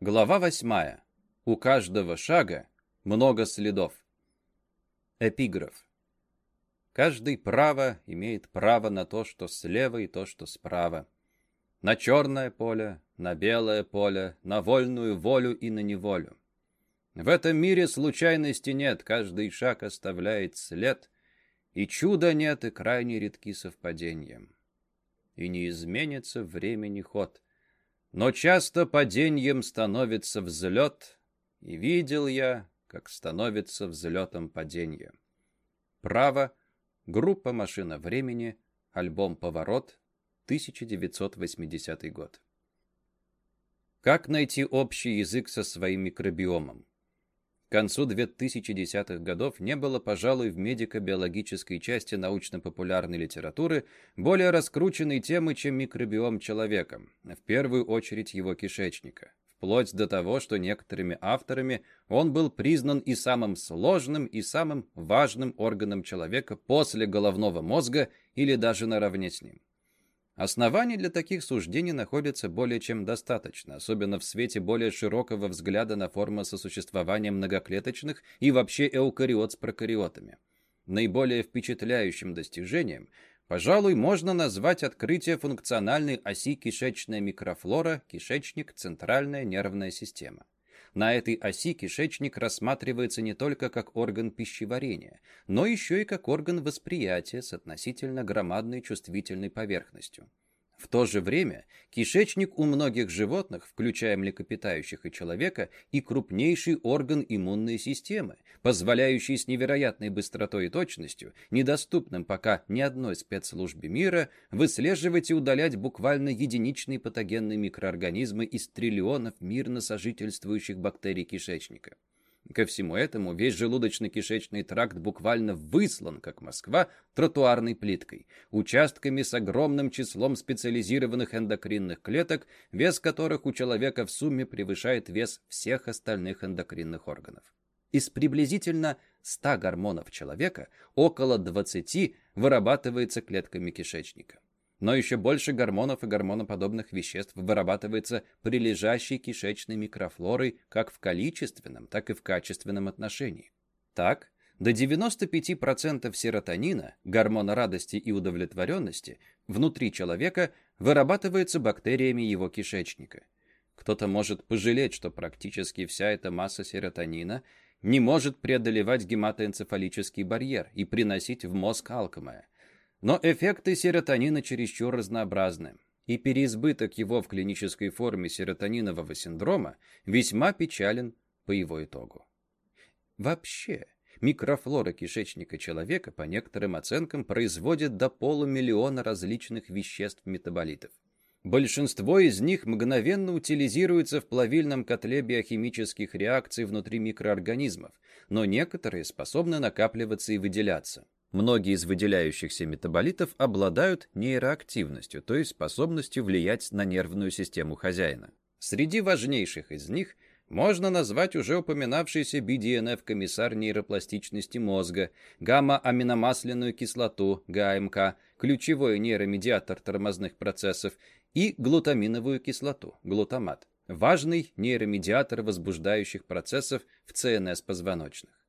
Глава восьмая. У каждого шага много следов. Эпиграф. Каждый право имеет право на то, что слева и то, что справа. На черное поле, на белое поле, на вольную волю и на неволю. В этом мире случайности нет, каждый шаг оставляет след, и чуда нет, и крайне редки совпадения. И не изменится времени ход. Но часто падением становится взлет, и видел я, как становится взлетом падение. Право — Группа «Машина времени», альбом «Поворот», 1980 год. Как найти общий язык со своим микробиомом? Концу 2010-х годов не было, пожалуй, в медико-биологической части научно-популярной литературы более раскрученной темы, чем микробиом человека, в первую очередь его кишечника вплоть до того, что некоторыми авторами он был признан и самым сложным, и самым важным органом человека после головного мозга или даже наравне с ним. Оснований для таких суждений находится более чем достаточно, особенно в свете более широкого взгляда на формы сосуществования многоклеточных и вообще эукариот с прокариотами. Наиболее впечатляющим достижением – Пожалуй, можно назвать открытие функциональной оси кишечная микрофлора, кишечник, центральная нервная система. На этой оси кишечник рассматривается не только как орган пищеварения, но еще и как орган восприятия с относительно громадной чувствительной поверхностью. В то же время кишечник у многих животных, включая млекопитающих и человека, и крупнейший орган иммунной системы, позволяющий с невероятной быстротой и точностью, недоступным пока ни одной спецслужбе мира, выслеживать и удалять буквально единичные патогенные микроорганизмы из триллионов мирно сожительствующих бактерий кишечника. Ко всему этому весь желудочно-кишечный тракт буквально выслан, как Москва, тротуарной плиткой, участками с огромным числом специализированных эндокринных клеток, вес которых у человека в сумме превышает вес всех остальных эндокринных органов. Из приблизительно 100 гормонов человека около 20 вырабатывается клетками кишечника. Но еще больше гормонов и гормоноподобных веществ вырабатывается прилежащей кишечной микрофлорой как в количественном, так и в качественном отношении. Так, до 95% серотонина, гормона радости и удовлетворенности, внутри человека вырабатывается бактериями его кишечника. Кто-то может пожалеть, что практически вся эта масса серотонина не может преодолевать гематоэнцефалический барьер и приносить в мозг алкомая. Но эффекты серотонина чересчур разнообразны, и переизбыток его в клинической форме серотонинового синдрома весьма печален по его итогу. Вообще, микрофлора кишечника человека, по некоторым оценкам, производит до полумиллиона различных веществ-метаболитов. Большинство из них мгновенно утилизируется в плавильном котле биохимических реакций внутри микроорганизмов, но некоторые способны накапливаться и выделяться. Многие из выделяющихся метаболитов обладают нейроактивностью, то есть способностью влиять на нервную систему хозяина. Среди важнейших из них можно назвать уже упоминавшийся BDNF-комиссар нейропластичности мозга, гамма-аминомасляную кислоту, ГАМК, ключевой нейромедиатор тормозных процессов, и глутаминовую кислоту, глутамат, важный нейромедиатор возбуждающих процессов в ЦНС позвоночных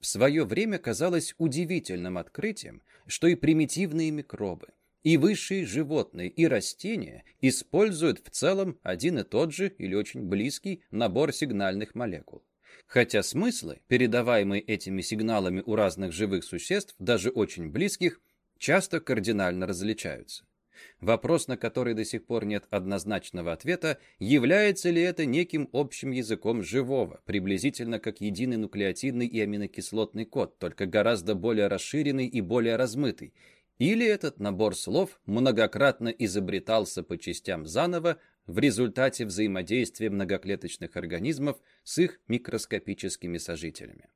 в свое время казалось удивительным открытием, что и примитивные микробы, и высшие животные, и растения используют в целом один и тот же или очень близкий набор сигнальных молекул. Хотя смыслы, передаваемые этими сигналами у разных живых существ, даже очень близких, часто кардинально различаются. Вопрос, на который до сих пор нет однозначного ответа, является ли это неким общим языком живого, приблизительно как единый нуклеотидный и аминокислотный код, только гораздо более расширенный и более размытый, или этот набор слов многократно изобретался по частям заново в результате взаимодействия многоклеточных организмов с их микроскопическими сожителями.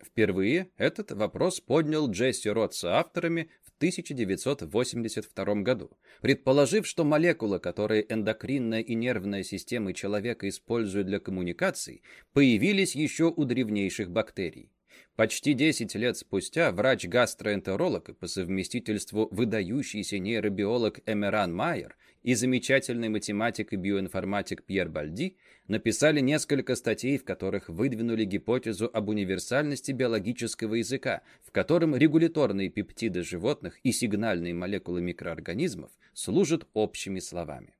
Впервые этот вопрос поднял Джесси Рот с авторами 1982 году, предположив, что молекулы, которые эндокринная и нервная системы человека используют для коммуникаций, появились еще у древнейших бактерий. Почти 10 лет спустя врач-гастроэнтеролог и по совместительству выдающийся нейробиолог Эмеран Майер и замечательный математик и биоинформатик Пьер Бальди написали несколько статей, в которых выдвинули гипотезу об универсальности биологического языка, в котором регуляторные пептиды животных и сигнальные молекулы микроорганизмов служат общими словами.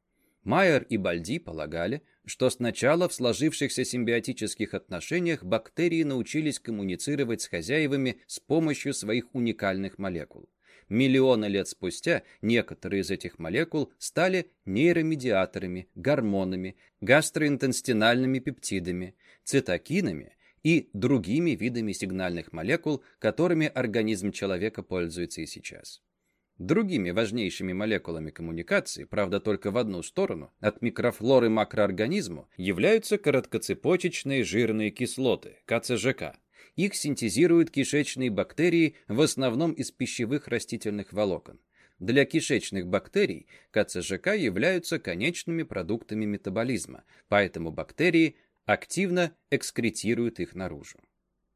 Майер и Бальди полагали, что сначала в сложившихся симбиотических отношениях бактерии научились коммуницировать с хозяевами с помощью своих уникальных молекул. Миллионы лет спустя некоторые из этих молекул стали нейромедиаторами, гормонами, гастроинтестинальными пептидами, цитокинами и другими видами сигнальных молекул, которыми организм человека пользуется и сейчас. Другими важнейшими молекулами коммуникации, правда только в одну сторону, от микрофлоры макроорганизму, являются короткоцепочечные жирные кислоты, КЦЖК. Их синтезируют кишечные бактерии в основном из пищевых растительных волокон. Для кишечных бактерий КЦЖК являются конечными продуктами метаболизма, поэтому бактерии активно экскретируют их наружу.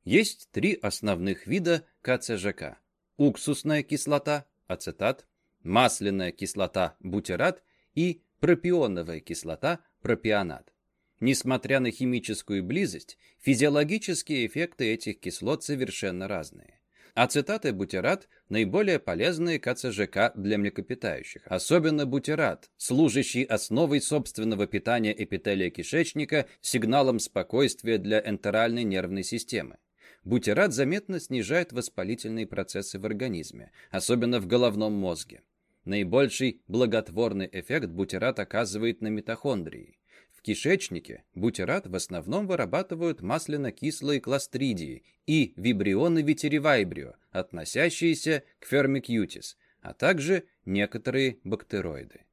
Есть три основных вида КЦЖК. Уксусная кислота, ацетат, масляная кислота, бутират и пропионовая кислота, пропионат. Несмотря на химическую близость, физиологические эффекты этих кислот совершенно разные. Ацетат и бутират – наиболее полезные КЦЖК для млекопитающих, особенно бутират, служащий основой собственного питания эпителия кишечника, сигналом спокойствия для энтеральной нервной системы. Бутират заметно снижает воспалительные процессы в организме, особенно в головном мозге. Наибольший благотворный эффект бутират оказывает на митохондрии. В кишечнике бутират в основном вырабатывают масляно-кислые кластридии и вибрионы витеривайбрио, относящиеся к фермикьютис, а также некоторые бактероиды.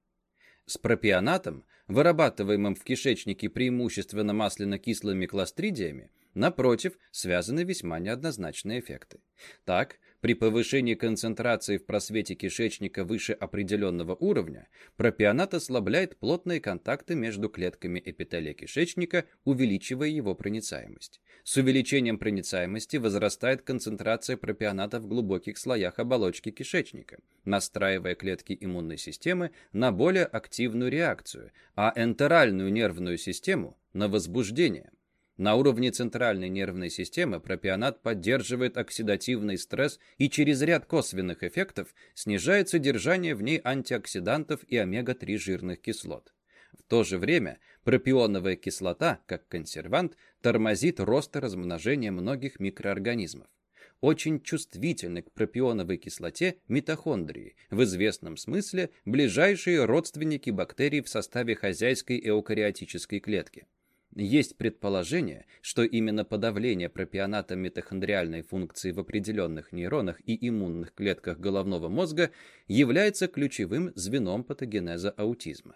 С пропионатом, вырабатываемым в кишечнике преимущественно масляно-кислыми кластридиями, Напротив, связаны весьма неоднозначные эффекты. Так, при повышении концентрации в просвете кишечника выше определенного уровня, пропионат ослабляет плотные контакты между клетками эпителия кишечника, увеличивая его проницаемость. С увеличением проницаемости возрастает концентрация пропионата в глубоких слоях оболочки кишечника, настраивая клетки иммунной системы на более активную реакцию, а энтеральную нервную систему – на возбуждение. На уровне центральной нервной системы пропионат поддерживает оксидативный стресс и через ряд косвенных эффектов снижает содержание в ней антиоксидантов и омега-3 жирных кислот. В то же время пропионовая кислота, как консервант, тормозит рост и размножение многих микроорганизмов. Очень чувствительны к пропионовой кислоте митохондрии, в известном смысле ближайшие родственники бактерий в составе хозяйской эукариотической клетки. Есть предположение, что именно подавление пропионата митохондриальной функции в определенных нейронах и иммунных клетках головного мозга является ключевым звеном патогенеза аутизма.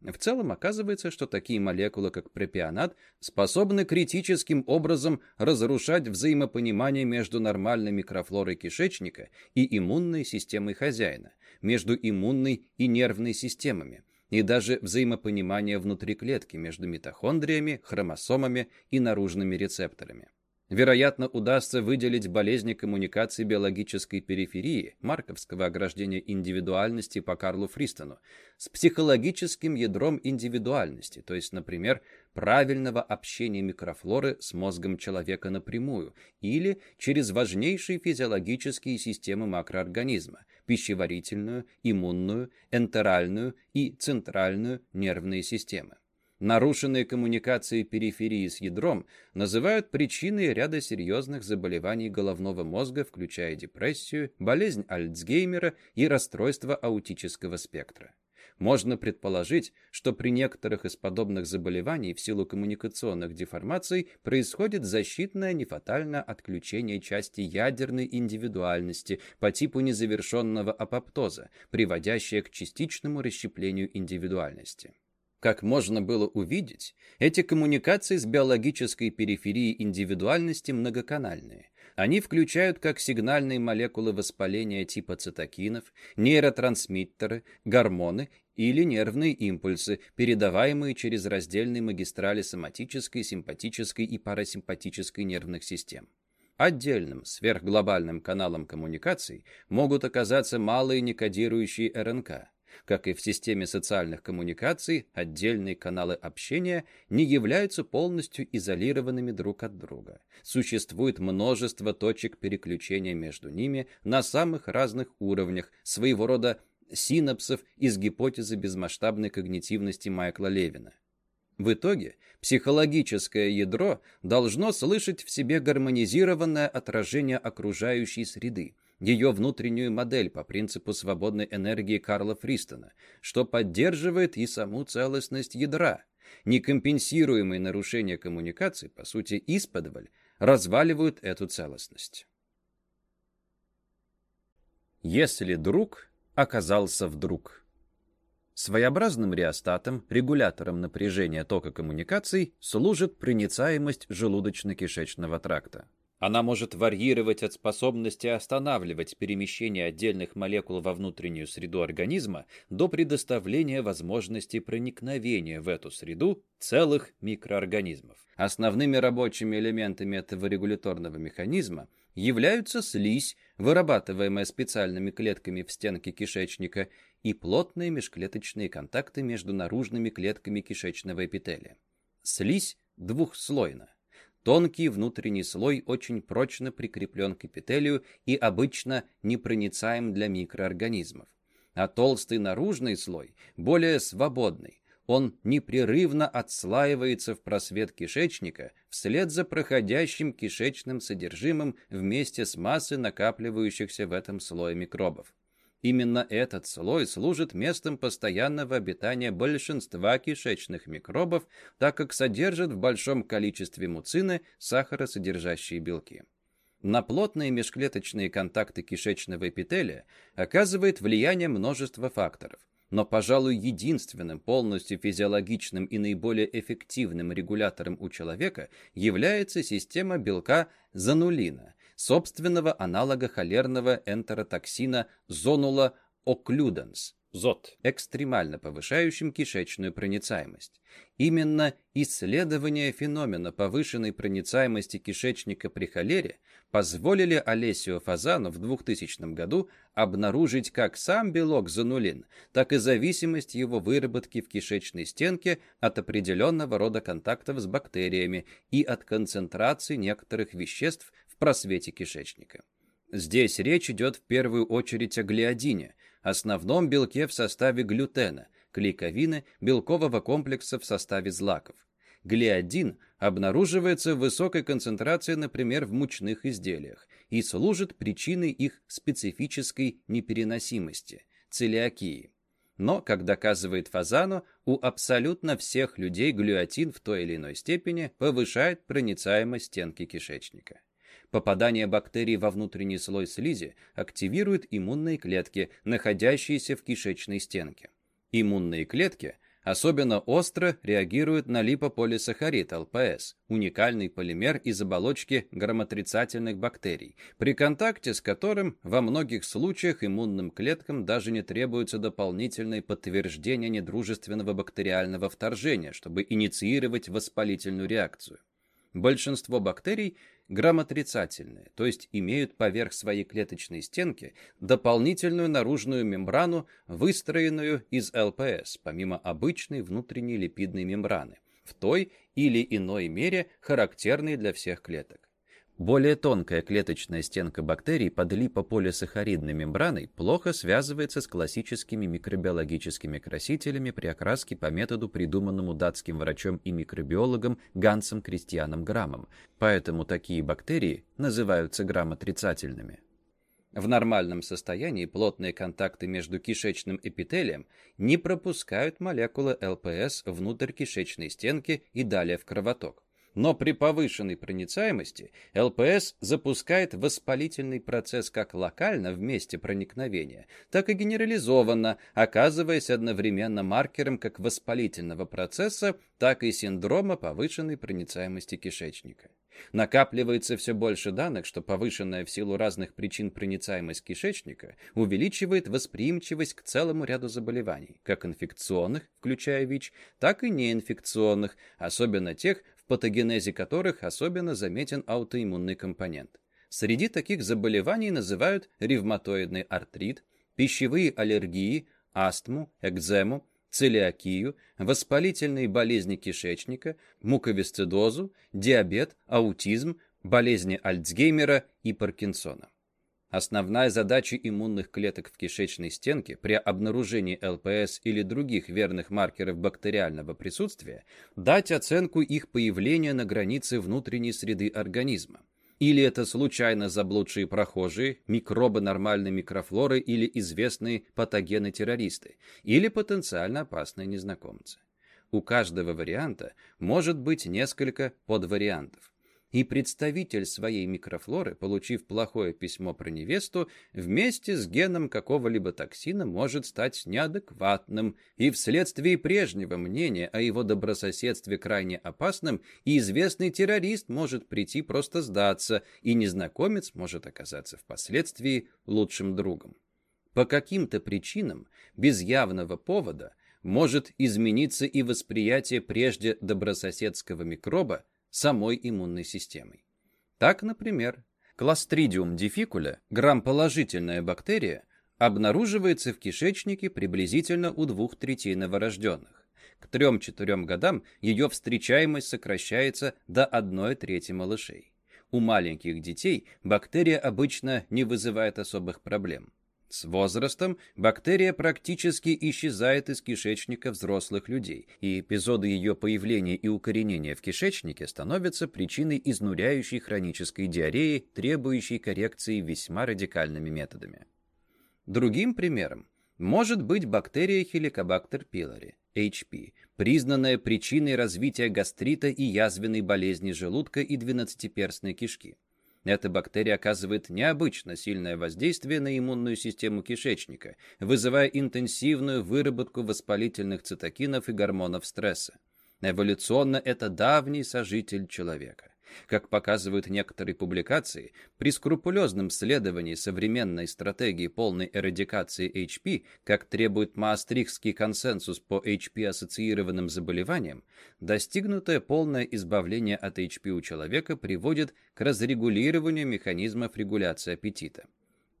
В целом оказывается, что такие молекулы, как пропионат, способны критическим образом разрушать взаимопонимание между нормальной микрофлорой кишечника и иммунной системой хозяина, между иммунной и нервной системами, и даже взаимопонимание внутри клетки между митохондриями, хромосомами и наружными рецепторами. Вероятно, удастся выделить болезни коммуникации биологической периферии, марковского ограждения индивидуальности по Карлу Фристону, с психологическим ядром индивидуальности, то есть, например, правильного общения микрофлоры с мозгом человека напрямую или через важнейшие физиологические системы макроорганизма – пищеварительную, иммунную, энтеральную и центральную нервные системы. Нарушенные коммуникации периферии с ядром называют причиной ряда серьезных заболеваний головного мозга, включая депрессию, болезнь Альцгеймера и расстройство аутического спектра. Можно предположить, что при некоторых из подобных заболеваний в силу коммуникационных деформаций происходит защитное нефатальное отключение части ядерной индивидуальности по типу незавершенного апоптоза, приводящее к частичному расщеплению индивидуальности. Как можно было увидеть, эти коммуникации с биологической периферией индивидуальности многоканальные. Они включают как сигнальные молекулы воспаления типа цитокинов, нейротрансмиттеры, гормоны или нервные импульсы, передаваемые через раздельные магистрали соматической, симпатической и парасимпатической нервных систем. Отдельным сверхглобальным каналом коммуникаций могут оказаться малые некодирующие РНК. Как и в системе социальных коммуникаций, отдельные каналы общения не являются полностью изолированными друг от друга. Существует множество точек переключения между ними на самых разных уровнях, своего рода синапсов из гипотезы безмасштабной когнитивности Майкла Левина. В итоге психологическое ядро должно слышать в себе гармонизированное отражение окружающей среды, ее внутреннюю модель по принципу свободной энергии Карла Фристона, что поддерживает и саму целостность ядра. Некомпенсируемые нарушения коммуникации, по сути, исподволь, разваливают эту целостность. Если друг оказался вдруг. Своеобразным реостатом, регулятором напряжения тока коммуникаций, служит проницаемость желудочно-кишечного тракта. Она может варьировать от способности останавливать перемещение отдельных молекул во внутреннюю среду организма до предоставления возможности проникновения в эту среду целых микроорганизмов. Основными рабочими элементами этого регуляторного механизма являются слизь, вырабатываемая специальными клетками в стенке кишечника, и плотные межклеточные контакты между наружными клетками кишечного эпителия. Слизь двухслойна. Тонкий внутренний слой очень прочно прикреплен к эпителию и обычно непроницаем для микроорганизмов. А толстый наружный слой более свободный, он непрерывно отслаивается в просвет кишечника вслед за проходящим кишечным содержимым вместе с массой накапливающихся в этом слое микробов. Именно этот слой служит местом постоянного обитания большинства кишечных микробов, так как содержит в большом количестве муцины сахаросодержащие белки. На плотные межклеточные контакты кишечного эпителия оказывает влияние множество факторов – но, пожалуй, единственным полностью физиологичным и наиболее эффективным регулятором у человека является система белка занулина, собственного аналога холерного энтеротоксина зонула оклюденс, ЗОТ, экстремально повышающим кишечную проницаемость. Именно исследования феномена повышенной проницаемости кишечника при холере позволили Олесио Фазану в 2000 году обнаружить как сам белок занулин, так и зависимость его выработки в кишечной стенке от определенного рода контактов с бактериями и от концентрации некоторых веществ в просвете кишечника. Здесь речь идет в первую очередь о глиадине, основном белке в составе глютена, клейковины, белкового комплекса в составе злаков. Глиадин обнаруживается в высокой концентрации, например, в мучных изделиях, и служит причиной их специфической непереносимости – целиакии. Но, как доказывает Фазано, у абсолютно всех людей глюатин в той или иной степени повышает проницаемость стенки кишечника. Попадание бактерий во внутренний слой слизи активирует иммунные клетки, находящиеся в кишечной стенке. Иммунные клетки Особенно остро реагирует на липополисахарид ЛПС, уникальный полимер из оболочки грамотрицательных бактерий, при контакте с которым во многих случаях иммунным клеткам даже не требуется дополнительное подтверждение недружественного бактериального вторжения, чтобы инициировать воспалительную реакцию. Большинство бактерий грамотрицательные, то есть имеют поверх своей клеточной стенки дополнительную наружную мембрану, выстроенную из ЛПС, помимо обычной внутренней липидной мембраны, в той или иной мере характерной для всех клеток. Более тонкая клеточная стенка бактерий под липополисахаридной мембраной плохо связывается с классическими микробиологическими красителями при окраске по методу, придуманному датским врачом и микробиологом Гансом Кристианом Граммом, поэтому такие бактерии называются грамотрицательными. В нормальном состоянии плотные контакты между кишечным эпителием не пропускают молекулы ЛПС внутрь кишечной стенки и далее в кровоток но при повышенной проницаемости ЛПС запускает воспалительный процесс как локально в месте проникновения, так и генерализованно, оказываясь одновременно маркером как воспалительного процесса, так и синдрома повышенной проницаемости кишечника. Накапливается все больше данных, что повышенная в силу разных причин проницаемость кишечника увеличивает восприимчивость к целому ряду заболеваний, как инфекционных, включая ВИЧ, так и неинфекционных, особенно тех, в патогенезе которых особенно заметен аутоиммунный компонент. Среди таких заболеваний называют ревматоидный артрит, пищевые аллергии, астму, экзему, целиакию, воспалительные болезни кишечника, муковисцидозу, диабет, аутизм, болезни Альцгеймера и Паркинсона. Основная задача иммунных клеток в кишечной стенке при обнаружении ЛПС или других верных маркеров бактериального присутствия – дать оценку их появления на границе внутренней среды организма. Или это случайно заблудшие прохожие, микробы нормальной микрофлоры или известные патогены-террористы, или потенциально опасные незнакомцы. У каждого варианта может быть несколько подвариантов и представитель своей микрофлоры, получив плохое письмо про невесту, вместе с геном какого-либо токсина может стать неадекватным, и вследствие прежнего мнения о его добрососедстве крайне опасным, и известный террорист может прийти просто сдаться, и незнакомец может оказаться впоследствии лучшим другом. По каким-то причинам, без явного повода, может измениться и восприятие прежде добрососедского микроба, самой иммунной системой. Так, например, Clostridium difficile, грамположительная бактерия, обнаруживается в кишечнике приблизительно у двух третей новорожденных. К 3-4 годам ее встречаемость сокращается до 1 трети малышей. У маленьких детей бактерия обычно не вызывает особых проблем. С возрастом бактерия практически исчезает из кишечника взрослых людей, и эпизоды ее появления и укоренения в кишечнике становятся причиной изнуряющей хронической диареи, требующей коррекции весьма радикальными методами. Другим примером может быть бактерия Helicobacter pylori, HP, признанная причиной развития гастрита и язвенной болезни желудка и двенадцатиперстной кишки. Эта бактерия оказывает необычно сильное воздействие на иммунную систему кишечника, вызывая интенсивную выработку воспалительных цитокинов и гормонов стресса. Эволюционно это давний сожитель человека. Как показывают некоторые публикации, при скрупулезном следовании современной стратегии полной эрадикации HP, как требует Маастрихтский консенсус по HP-ассоциированным заболеваниям, достигнутое полное избавление от HP у человека приводит к разрегулированию механизмов регуляции аппетита.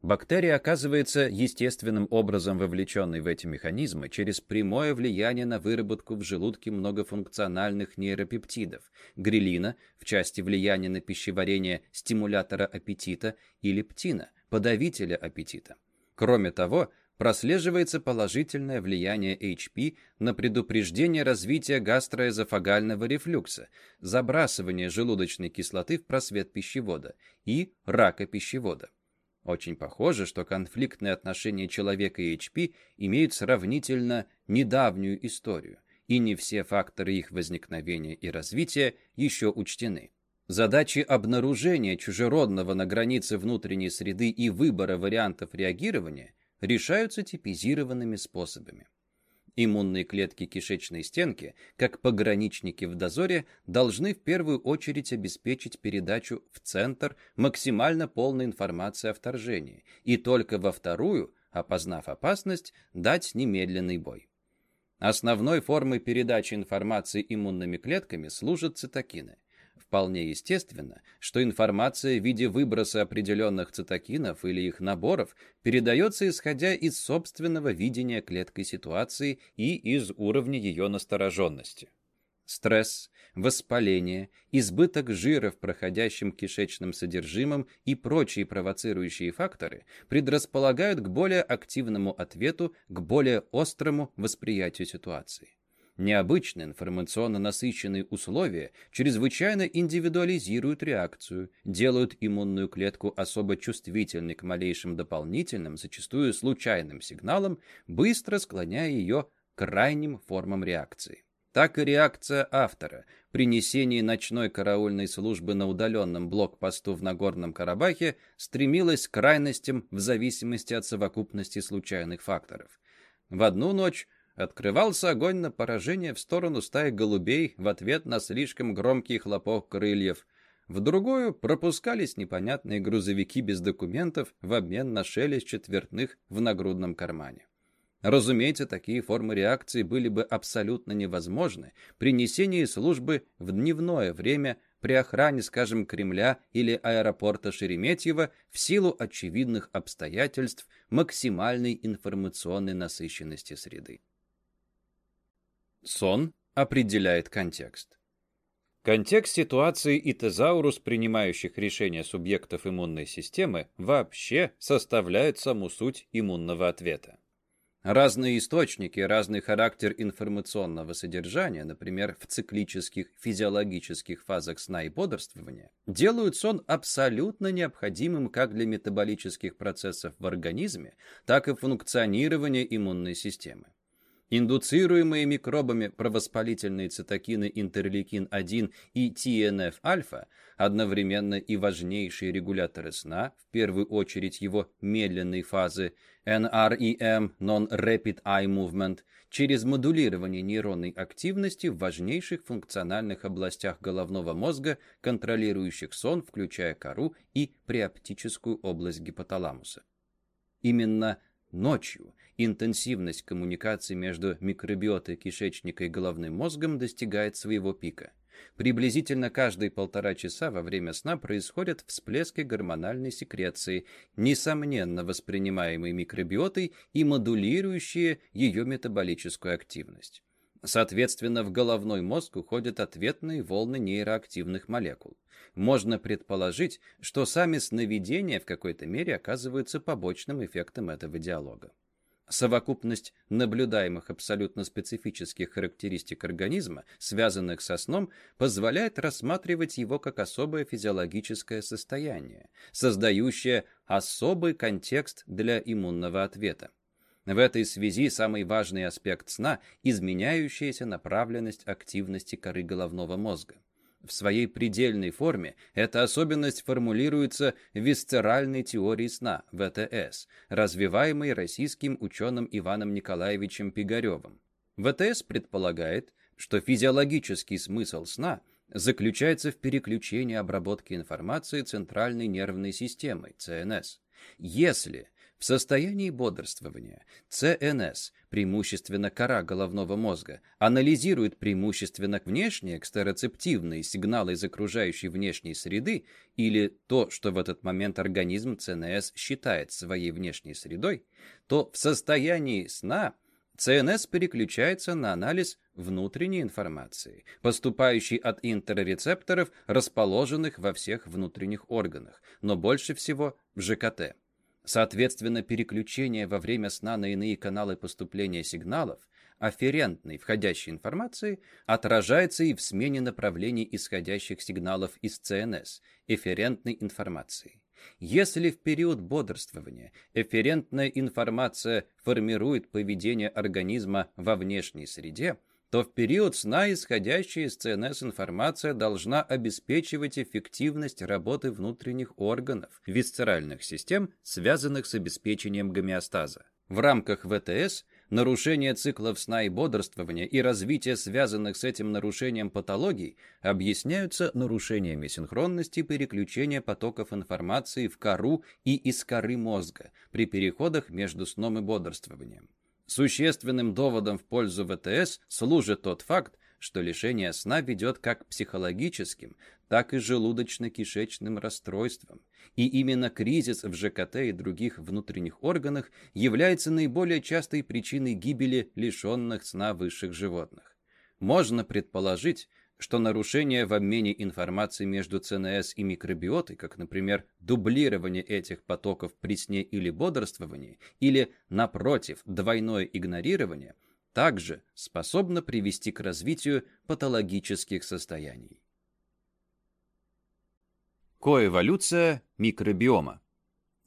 Бактерия оказывается естественным образом вовлеченной в эти механизмы через прямое влияние на выработку в желудке многофункциональных нейропептидов, грелина в части влияния на пищеварение стимулятора аппетита и лептина, подавителя аппетита. Кроме того, прослеживается положительное влияние HP на предупреждение развития гастроэзофагального рефлюкса, забрасывание желудочной кислоты в просвет пищевода и рака пищевода. Очень похоже, что конфликтные отношения человека и HP имеют сравнительно недавнюю историю, и не все факторы их возникновения и развития еще учтены. Задачи обнаружения чужеродного на границе внутренней среды и выбора вариантов реагирования решаются типизированными способами. Иммунные клетки кишечной стенки, как пограничники в дозоре, должны в первую очередь обеспечить передачу в центр максимально полной информации о вторжении, и только во вторую, опознав опасность, дать немедленный бой. Основной формой передачи информации иммунными клетками служат цитокины. Вполне естественно, что информация в виде выброса определенных цитокинов или их наборов передается исходя из собственного видения клеткой ситуации и из уровня ее настороженности. Стресс, воспаление, избыток жира в проходящем кишечном содержимом и прочие провоцирующие факторы предрасполагают к более активному ответу, к более острому восприятию ситуации. Необычные информационно насыщенные условия чрезвычайно индивидуализируют реакцию, делают иммунную клетку особо чувствительной к малейшим дополнительным, зачастую случайным сигналам, быстро склоняя ее к крайним формам реакции. Так и реакция автора при несении ночной караульной службы на удаленном блокпосту в Нагорном Карабахе стремилась к крайностям в зависимости от совокупности случайных факторов. В одну ночь Открывался огонь на поражение в сторону стаи голубей в ответ на слишком громкий хлопок крыльев. В другую пропускались непонятные грузовики без документов в обмен на шелест четвертных в нагрудном кармане. Разумеется, такие формы реакции были бы абсолютно невозможны при несении службы в дневное время при охране, скажем, Кремля или аэропорта Шереметьево в силу очевидных обстоятельств максимальной информационной насыщенности среды. Сон определяет контекст. Контекст ситуации и тезаурус, принимающих решения субъектов иммунной системы, вообще составляют саму суть иммунного ответа. Разные источники, разный характер информационного содержания, например, в циклических физиологических фазах сна и бодрствования, делают сон абсолютно необходимым как для метаболических процессов в организме, так и функционирования иммунной системы. Индуцируемые микробами провоспалительные цитокины интерлейкин-1 и TNF-альфа одновременно и важнейшие регуляторы сна, в первую очередь его медленной фазы NREM, Non-Rapid Eye Movement, через модулирование нейронной активности в важнейших функциональных областях головного мозга, контролирующих сон, включая кору и преоптическую область гипоталамуса. Именно ночью интенсивность коммуникации между микробиотой кишечника и головным мозгом достигает своего пика. Приблизительно каждые полтора часа во время сна происходят всплески гормональной секреции, несомненно воспринимаемой микробиотой и модулирующие ее метаболическую активность. Соответственно, в головной мозг уходят ответные волны нейроактивных молекул. Можно предположить, что сами сновидения в какой-то мере оказываются побочным эффектом этого диалога. Совокупность наблюдаемых абсолютно специфических характеристик организма, связанных со сном, позволяет рассматривать его как особое физиологическое состояние, создающее особый контекст для иммунного ответа. В этой связи самый важный аспект сна – изменяющаяся направленность активности коры головного мозга. В своей предельной форме эта особенность формулируется в висцеральной теории сна, ВТС, развиваемой российским ученым Иваном Николаевичем Пигаревым. ВТС предполагает, что физиологический смысл сна заключается в переключении обработки информации центральной нервной системой, ЦНС. Если в состоянии бодрствования ЦНС, преимущественно кора головного мозга, анализирует преимущественно внешние экстероцептивные сигналы из окружающей внешней среды или то, что в этот момент организм ЦНС считает своей внешней средой, то в состоянии сна ЦНС переключается на анализ внутренней информации, поступающей от интеррецепторов, расположенных во всех внутренних органах, но больше всего в ЖКТ. Соответственно, переключение во время сна на иные каналы поступления сигналов, афферентной входящей информации, отражается и в смене направлений исходящих сигналов из ЦНС, эфферентной информации. Если в период бодрствования эфферентная информация формирует поведение организма во внешней среде, то в период сна исходящая из ЦНС информация должна обеспечивать эффективность работы внутренних органов, висцеральных систем, связанных с обеспечением гомеостаза. В рамках ВТС нарушение циклов сна и бодрствования и развитие связанных с этим нарушением патологий объясняются нарушениями синхронности переключения потоков информации в кору и из коры мозга при переходах между сном и бодрствованием. Существенным доводом в пользу ВТС служит тот факт, что лишение сна ведет как к психологическим, так и желудочно-кишечным расстройствам. И именно кризис в ЖКТ и других внутренних органах является наиболее частой причиной гибели лишенных сна высших животных. Можно предположить, что нарушения в обмене информацией между ЦНС и микробиотой, как, например, дублирование этих потоков при сне или бодрствовании, или, напротив, двойное игнорирование, также способно привести к развитию патологических состояний. Коэволюция микробиома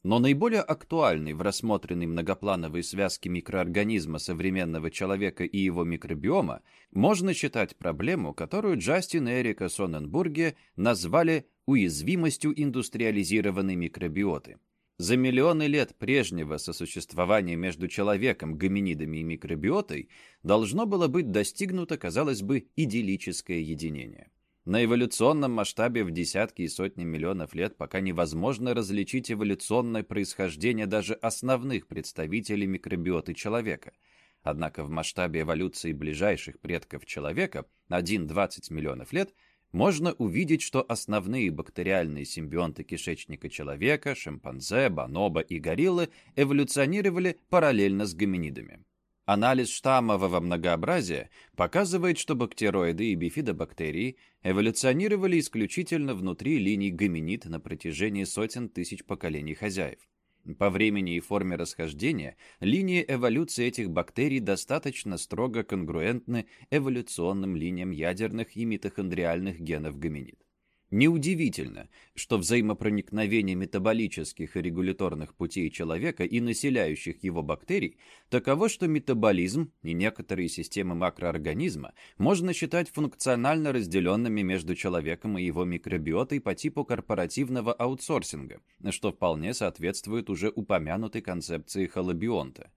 но наиболее актуальной в рассмотренной многоплановой связке микроорганизма современного человека и его микробиома можно считать проблему, которую Джастин и Эрика Соненбурге назвали уязвимостью индустриализированной микробиоты. За миллионы лет прежнего сосуществования между человеком, гоминидами и микробиотой должно было быть достигнуто, казалось бы, идиллическое единение. На эволюционном масштабе в десятки и сотни миллионов лет пока невозможно различить эволюционное происхождение даже основных представителей микробиоты человека – однако в масштабе эволюции ближайших предков человека 1-20 миллионов лет можно увидеть, что основные бактериальные симбионты кишечника человека, шимпанзе, бонобо и гориллы эволюционировали параллельно с гоминидами. Анализ штаммового многообразия показывает, что бактероиды и бифидобактерии эволюционировали исключительно внутри линий гоминид на протяжении сотен тысяч поколений хозяев. По времени и форме расхождения линии эволюции этих бактерий достаточно строго конгруентны эволюционным линиям ядерных и митохондриальных генов гоминид. Неудивительно, что взаимопроникновение метаболических и регуляторных путей человека и населяющих его бактерий таково, что метаболизм и некоторые системы макроорганизма можно считать функционально разделенными между человеком и его микробиотой по типу корпоративного аутсорсинга, что вполне соответствует уже упомянутой концепции холобионта.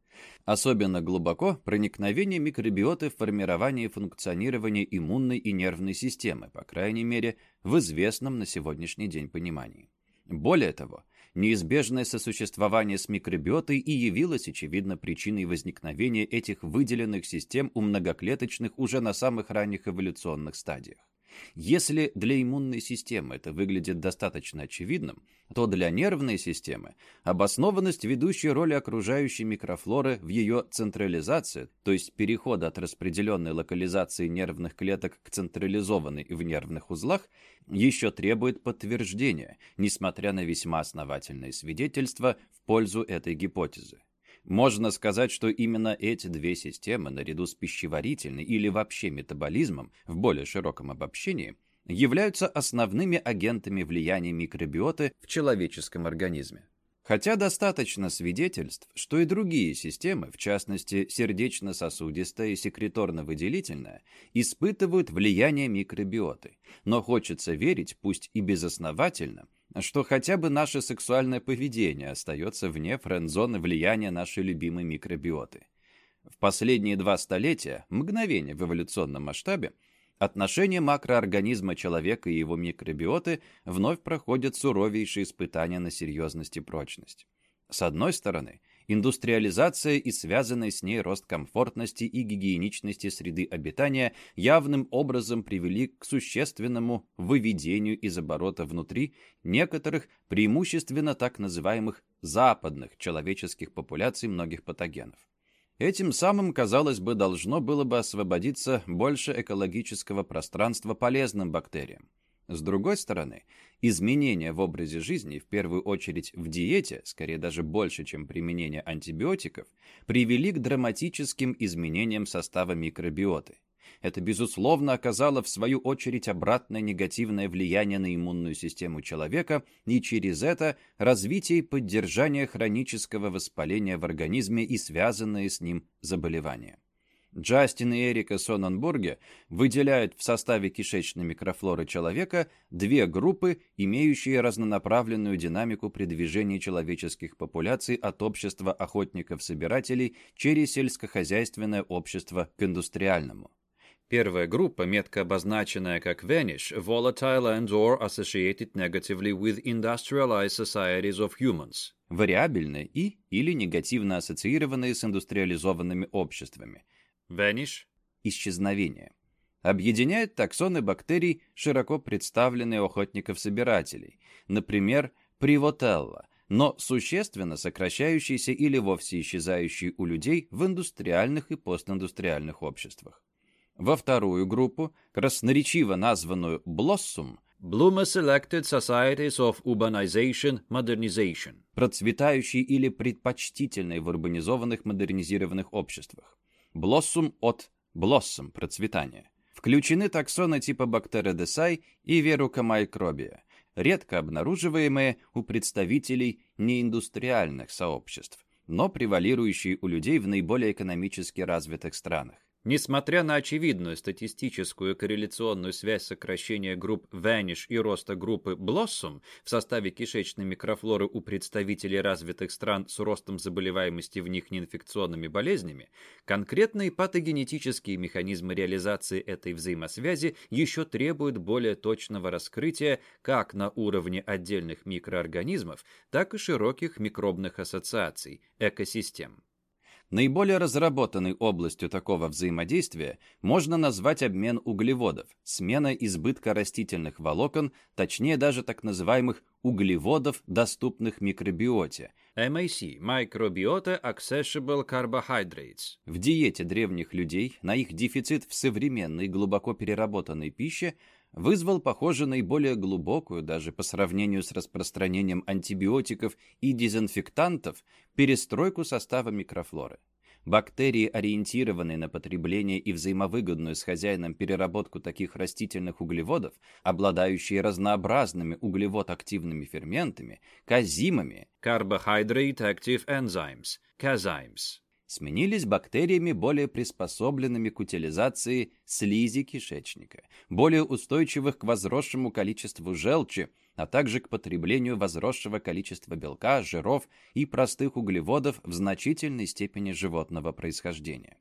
Особенно глубоко проникновение микробиоты в формирование и функционирование иммунной и нервной системы, по крайней мере, в известном на сегодняшний день понимании. Более того, неизбежное сосуществование с микробиотой и явилось, очевидно, причиной возникновения этих выделенных систем у многоклеточных уже на самых ранних эволюционных стадиях. Если для иммунной системы это выглядит достаточно очевидным, то для нервной системы обоснованность ведущей роли окружающей микрофлоры в ее централизации, то есть перехода от распределенной локализации нервных клеток к централизованной в нервных узлах, еще требует подтверждения, несмотря на весьма основательные свидетельства в пользу этой гипотезы. Можно сказать, что именно эти две системы, наряду с пищеварительной или вообще метаболизмом, в более широком обобщении, являются основными агентами влияния микробиоты в человеческом организме. Хотя достаточно свидетельств, что и другие системы, в частности сердечно-сосудистая и секреторно-выделительная, испытывают влияние микробиоты. Но хочется верить, пусть и безосновательно, что хотя бы наше сексуальное поведение остается вне френд-зоны влияния нашей любимой микробиоты. В последние два столетия, мгновение в эволюционном масштабе, отношения макроорганизма человека и его микробиоты вновь проходят суровейшие испытания на серьезность и прочность. С одной стороны, Индустриализация и связанный с ней рост комфортности и гигиеничности среды обитания явным образом привели к существенному выведению из оборота внутри некоторых преимущественно так называемых западных человеческих популяций многих патогенов. Этим самым, казалось бы, должно было бы освободиться больше экологического пространства полезным бактериям. С другой стороны, изменения в образе жизни, в первую очередь в диете, скорее даже больше, чем применение антибиотиков, привели к драматическим изменениям состава микробиоты. Это, безусловно, оказало в свою очередь обратное негативное влияние на иммунную систему человека и через это развитие и поддержание хронического воспаления в организме и связанные с ним заболевания. Джастин и Эрика Соненбурге выделяют в составе кишечной микрофлоры человека две группы, имеющие разнонаправленную динамику при движении человеческих популяций от общества охотников-собирателей через сельскохозяйственное общество к индустриальному. Первая группа, метко обозначенная как Vanish, volatile and or associated negatively with industrialized societies of humans, вариабельные и или негативно ассоциированные с индустриализованными обществами – Vanish – исчезновение. Объединяет таксоны бактерий, широко представленные охотников-собирателей, например, Привотелла, но существенно сокращающийся или вовсе исчезающий у людей в индустриальных и постиндустриальных обществах. Во вторую группу, красноречиво названную Blossom, Bloomer Selected Societies of Urbanization Modernization, процветающие или предпочтительные в урбанизованных модернизированных обществах. Блоссум от блоссом процветания. Включены таксоны типа Бактеродесай и Верукомайкробия, редко обнаруживаемые у представителей неиндустриальных сообществ, но превалирующие у людей в наиболее экономически развитых странах. Несмотря на очевидную статистическую корреляционную связь сокращения групп Vanish и роста группы Blossom в составе кишечной микрофлоры у представителей развитых стран с ростом заболеваемости в них неинфекционными болезнями, конкретные патогенетические механизмы реализации этой взаимосвязи еще требуют более точного раскрытия как на уровне отдельных микроорганизмов, так и широких микробных ассоциаций, экосистем. Наиболее разработанной областью такого взаимодействия можно назвать обмен углеводов, смена избытка растительных волокон, точнее даже так называемых углеводов, доступных микробиоте, MAC – Microbiota Accessible Carbohydrates. В диете древних людей на их дефицит в современной глубоко переработанной пище вызвал, похоже, наиболее глубокую, даже по сравнению с распространением антибиотиков и дезинфектантов, перестройку состава микрофлоры. Бактерии, ориентированные на потребление и взаимовыгодную с хозяином переработку таких растительных углеводов, обладающие разнообразными углевод-активными ферментами, казимами, Carbohydrate Active Enzymes, CAZYMES, сменились бактериями, более приспособленными к утилизации слизи кишечника, более устойчивых к возросшему количеству желчи, а также к потреблению возросшего количества белка, жиров и простых углеводов в значительной степени животного происхождения.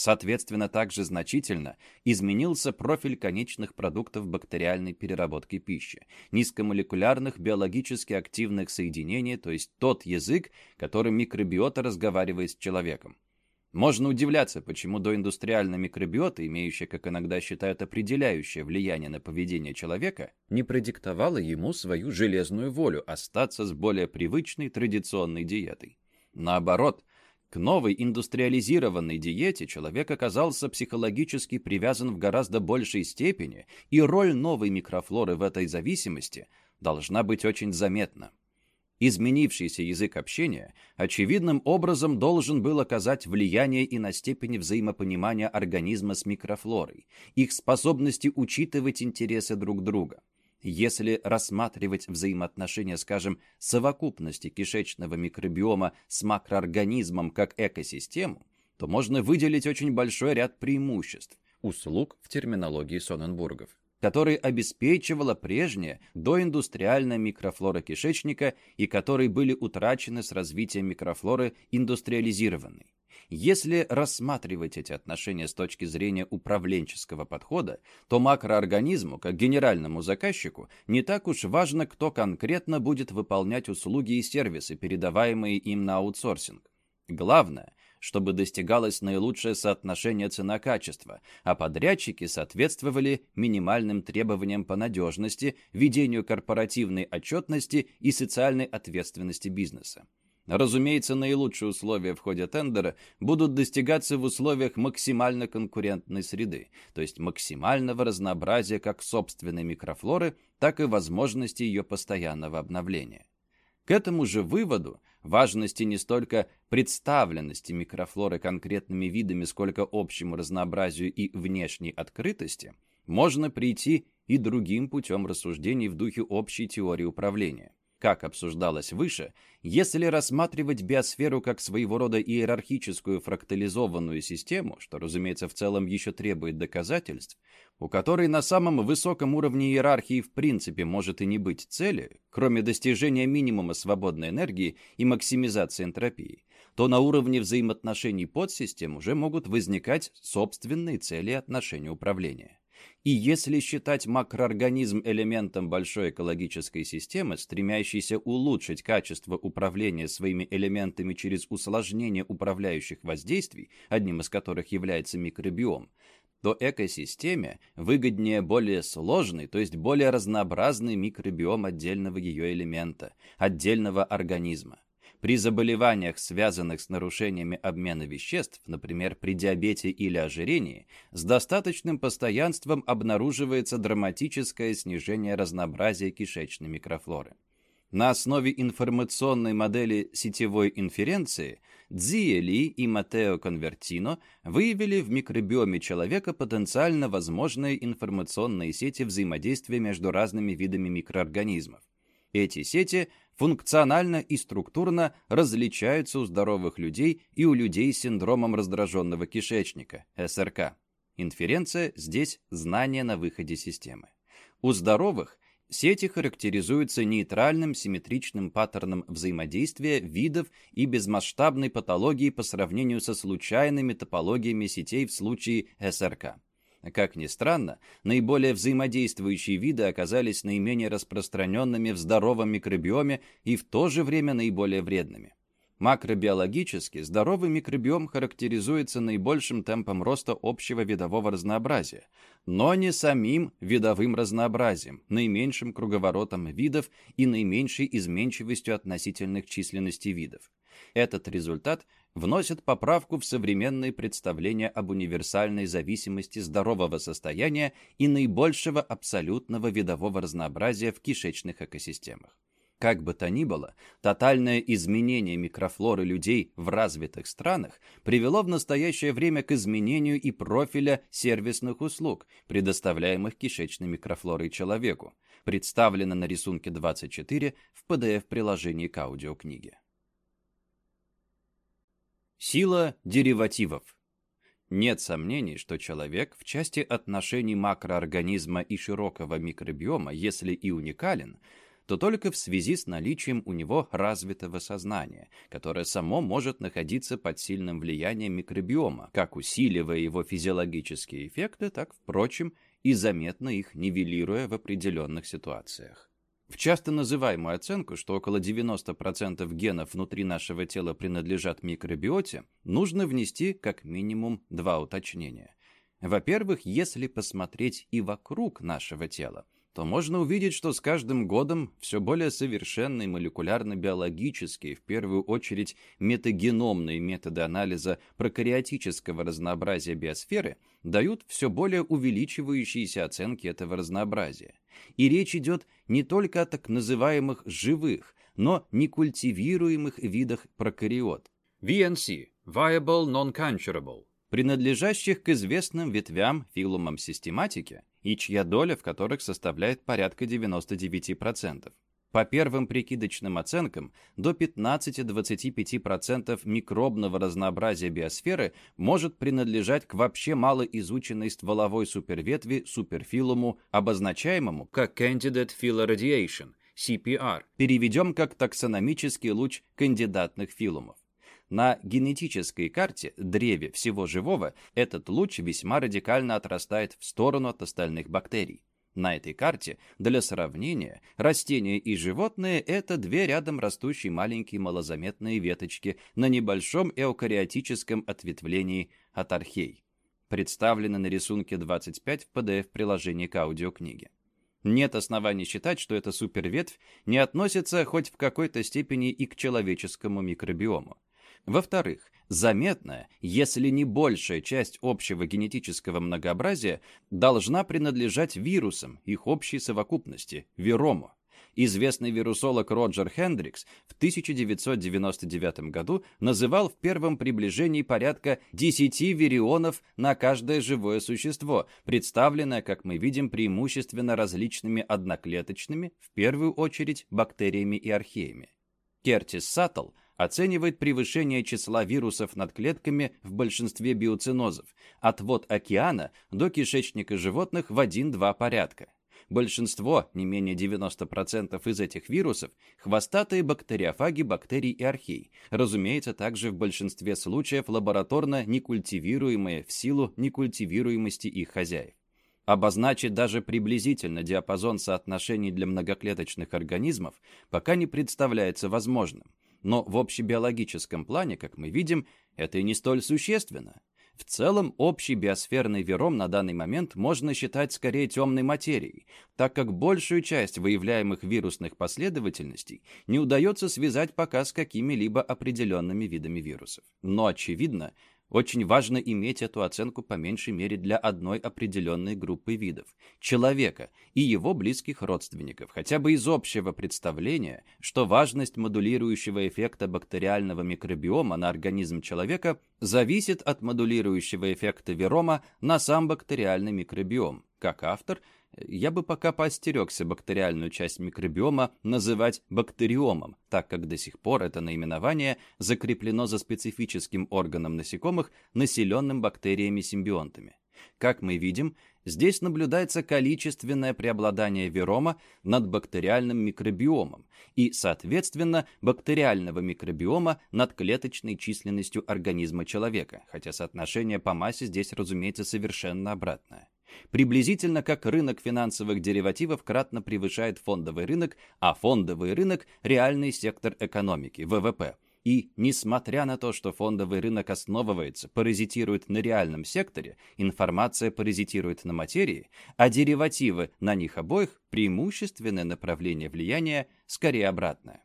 Соответственно, также значительно изменился профиль конечных продуктов бактериальной переработки пищи, низкомолекулярных биологически активных соединений, то есть тот язык, которым микробиота разговаривает с человеком. Можно удивляться, почему доиндустриальная микробиота, имеющая, как иногда считают, определяющее влияние на поведение человека, не продиктовала ему свою железную волю остаться с более привычной традиционной диетой. Наоборот, к новой индустриализированной диете человек оказался психологически привязан в гораздо большей степени, и роль новой микрофлоры в этой зависимости должна быть очень заметна. Изменившийся язык общения очевидным образом должен был оказать влияние и на степень взаимопонимания организма с микрофлорой, их способности учитывать интересы друг друга. Если рассматривать взаимоотношения, скажем, совокупности кишечного микробиома с макроорганизмом как экосистему, то можно выделить очень большой ряд преимуществ, услуг в терминологии Соненбургов который обеспечивала прежняя доиндустриальная микрофлора кишечника и которые были утрачены с развитием микрофлоры индустриализированной. Если рассматривать эти отношения с точки зрения управленческого подхода, то макроорганизму, как генеральному заказчику, не так уж важно, кто конкретно будет выполнять услуги и сервисы, передаваемые им на аутсорсинг. Главное, чтобы достигалось наилучшее соотношение цена-качество, а подрядчики соответствовали минимальным требованиям по надежности, ведению корпоративной отчетности и социальной ответственности бизнеса. Разумеется, наилучшие условия в ходе тендера будут достигаться в условиях максимально конкурентной среды, то есть максимального разнообразия как собственной микрофлоры, так и возможности ее постоянного обновления. К этому же выводу важности не столько представленности микрофлоры конкретными видами, сколько общему разнообразию и внешней открытости, можно прийти и другим путем рассуждений в духе общей теории управления. Как обсуждалось выше, если рассматривать биосферу как своего рода иерархическую фрактализованную систему, что, разумеется, в целом еще требует доказательств, у которой на самом высоком уровне иерархии в принципе может и не быть цели, кроме достижения минимума свободной энергии и максимизации энтропии, то на уровне взаимоотношений подсистем уже могут возникать собственные цели отношения управления. И если считать макроорганизм элементом большой экологической системы, стремящейся улучшить качество управления своими элементами через усложнение управляющих воздействий, одним из которых является микробиом, то экосистеме выгоднее более сложный, то есть более разнообразный микробиом отдельного ее элемента, отдельного организма. При заболеваниях, связанных с нарушениями обмена веществ, например, при диабете или ожирении, с достаточным постоянством обнаруживается драматическое снижение разнообразия кишечной микрофлоры. На основе информационной модели сетевой инференции Дзиели и Матео Конвертино выявили в микробиоме человека потенциально возможные информационные сети взаимодействия между разными видами микроорганизмов. Эти сети функционально и структурно различаются у здоровых людей и у людей с синдромом раздраженного кишечника, СРК. Инференция здесь знание на выходе системы. У здоровых сети характеризуются нейтральным симметричным паттерном взаимодействия видов и безмасштабной патологией по сравнению со случайными топологиями сетей в случае СРК. Как ни странно, наиболее взаимодействующие виды оказались наименее распространенными в здоровом микробиоме и в то же время наиболее вредными. Макробиологически здоровый микробиом характеризуется наибольшим темпом роста общего видового разнообразия, но не самим видовым разнообразием, наименьшим круговоротом видов и наименьшей изменчивостью относительных численностей видов. Этот результат вносит поправку в современные представления об универсальной зависимости здорового состояния и наибольшего абсолютного видового разнообразия в кишечных экосистемах. Как бы то ни было, тотальное изменение микрофлоры людей в развитых странах привело в настоящее время к изменению и профиля сервисных услуг, предоставляемых кишечной микрофлорой человеку, представлено на рисунке 24 в PDF-приложении к аудиокниге. Сила деривативов нет сомнений, что человек в части отношений макроорганизма и широкого микробиома, если и уникален, то только в связи с наличием у него развитого сознания, которое само может находиться под сильным влиянием микробиома, как усиливая его физиологические эффекты, так, впрочем, и заметно их нивелируя в определенных ситуациях. В часто называемую оценку, что около 90% генов внутри нашего тела принадлежат микробиоте, нужно внести как минимум два уточнения. Во-первых, если посмотреть и вокруг нашего тела, то можно увидеть, что с каждым годом все более совершенные молекулярно-биологические, в первую очередь метагеномные методы анализа прокариотического разнообразия биосферы дают все более увеличивающиеся оценки этого разнообразия. И речь идет не только о так называемых живых, но некультивируемых видах прокариот. VNC – Viable Non-Cancerable принадлежащих к известным ветвям филумам систематики, и чья доля в которых составляет порядка 99%. По первым прикидочным оценкам, до 15-25% микробного разнообразия биосферы может принадлежать к вообще малоизученной стволовой суперветви суперфилуму, обозначаемому как Candidate Phyla Radiation, CPR, переведем как таксономический луч кандидатных филумов. На генетической карте, древе всего живого, этот луч весьма радикально отрастает в сторону от остальных бактерий. На этой карте, для сравнения, растения и животные – это две рядом растущие маленькие малозаметные веточки на небольшом эукариотическом ответвлении от архей. Представлены на рисунке 25 в PDF-приложении к аудиокниге. Нет оснований считать, что эта суперветвь не относится хоть в какой-то степени и к человеческому микробиому. Во-вторых, заметная, если не большая часть общего генетического многообразия должна принадлежать вирусам, их общей совокупности, вирому. Известный вирусолог Роджер Хендрикс в 1999 году называл в первом приближении порядка 10 вирионов на каждое живое существо, представленное, как мы видим, преимущественно различными одноклеточными, в первую очередь бактериями и археями. Кертис Саттл оценивает превышение числа вирусов над клетками в большинстве биоцинозов, от вод океана до кишечника животных в 1-2 порядка. Большинство, не менее 90% из этих вирусов, хвостатые бактериофаги бактерий и архей, разумеется, также в большинстве случаев лабораторно некультивируемые в силу некультивируемости их хозяев. Обозначить даже приблизительно диапазон соотношений для многоклеточных организмов пока не представляется возможным, но в общебиологическом плане, как мы видим, это и не столь существенно. В целом, общий биосферный вером на данный момент можно считать скорее темной материей, так как большую часть выявляемых вирусных последовательностей не удается связать пока с какими-либо определенными видами вирусов. Но, очевидно, очень важно иметь эту оценку по меньшей мере для одной определенной группы видов – человека и его близких родственников, хотя бы из общего представления, что важность модулирующего эффекта бактериального микробиома на организм человека зависит от модулирующего эффекта верома на сам бактериальный микробиом. Как автор – я бы пока поостерегся бактериальную часть микробиома называть бактериомом, так как до сих пор это наименование закреплено за специфическим органом насекомых, населенным бактериями-симбионтами. Как мы видим, здесь наблюдается количественное преобладание верома над бактериальным микробиомом и, соответственно, бактериального микробиома над клеточной численностью организма человека, хотя соотношение по массе здесь, разумеется, совершенно обратное. Приблизительно как рынок финансовых деривативов кратно превышает фондовый рынок, а фондовый рынок – реальный сектор экономики, ВВП. И, несмотря на то, что фондовый рынок основывается, паразитирует на реальном секторе, информация паразитирует на материи, а деривативы на них обоих – преимущественное направление влияния, скорее обратное.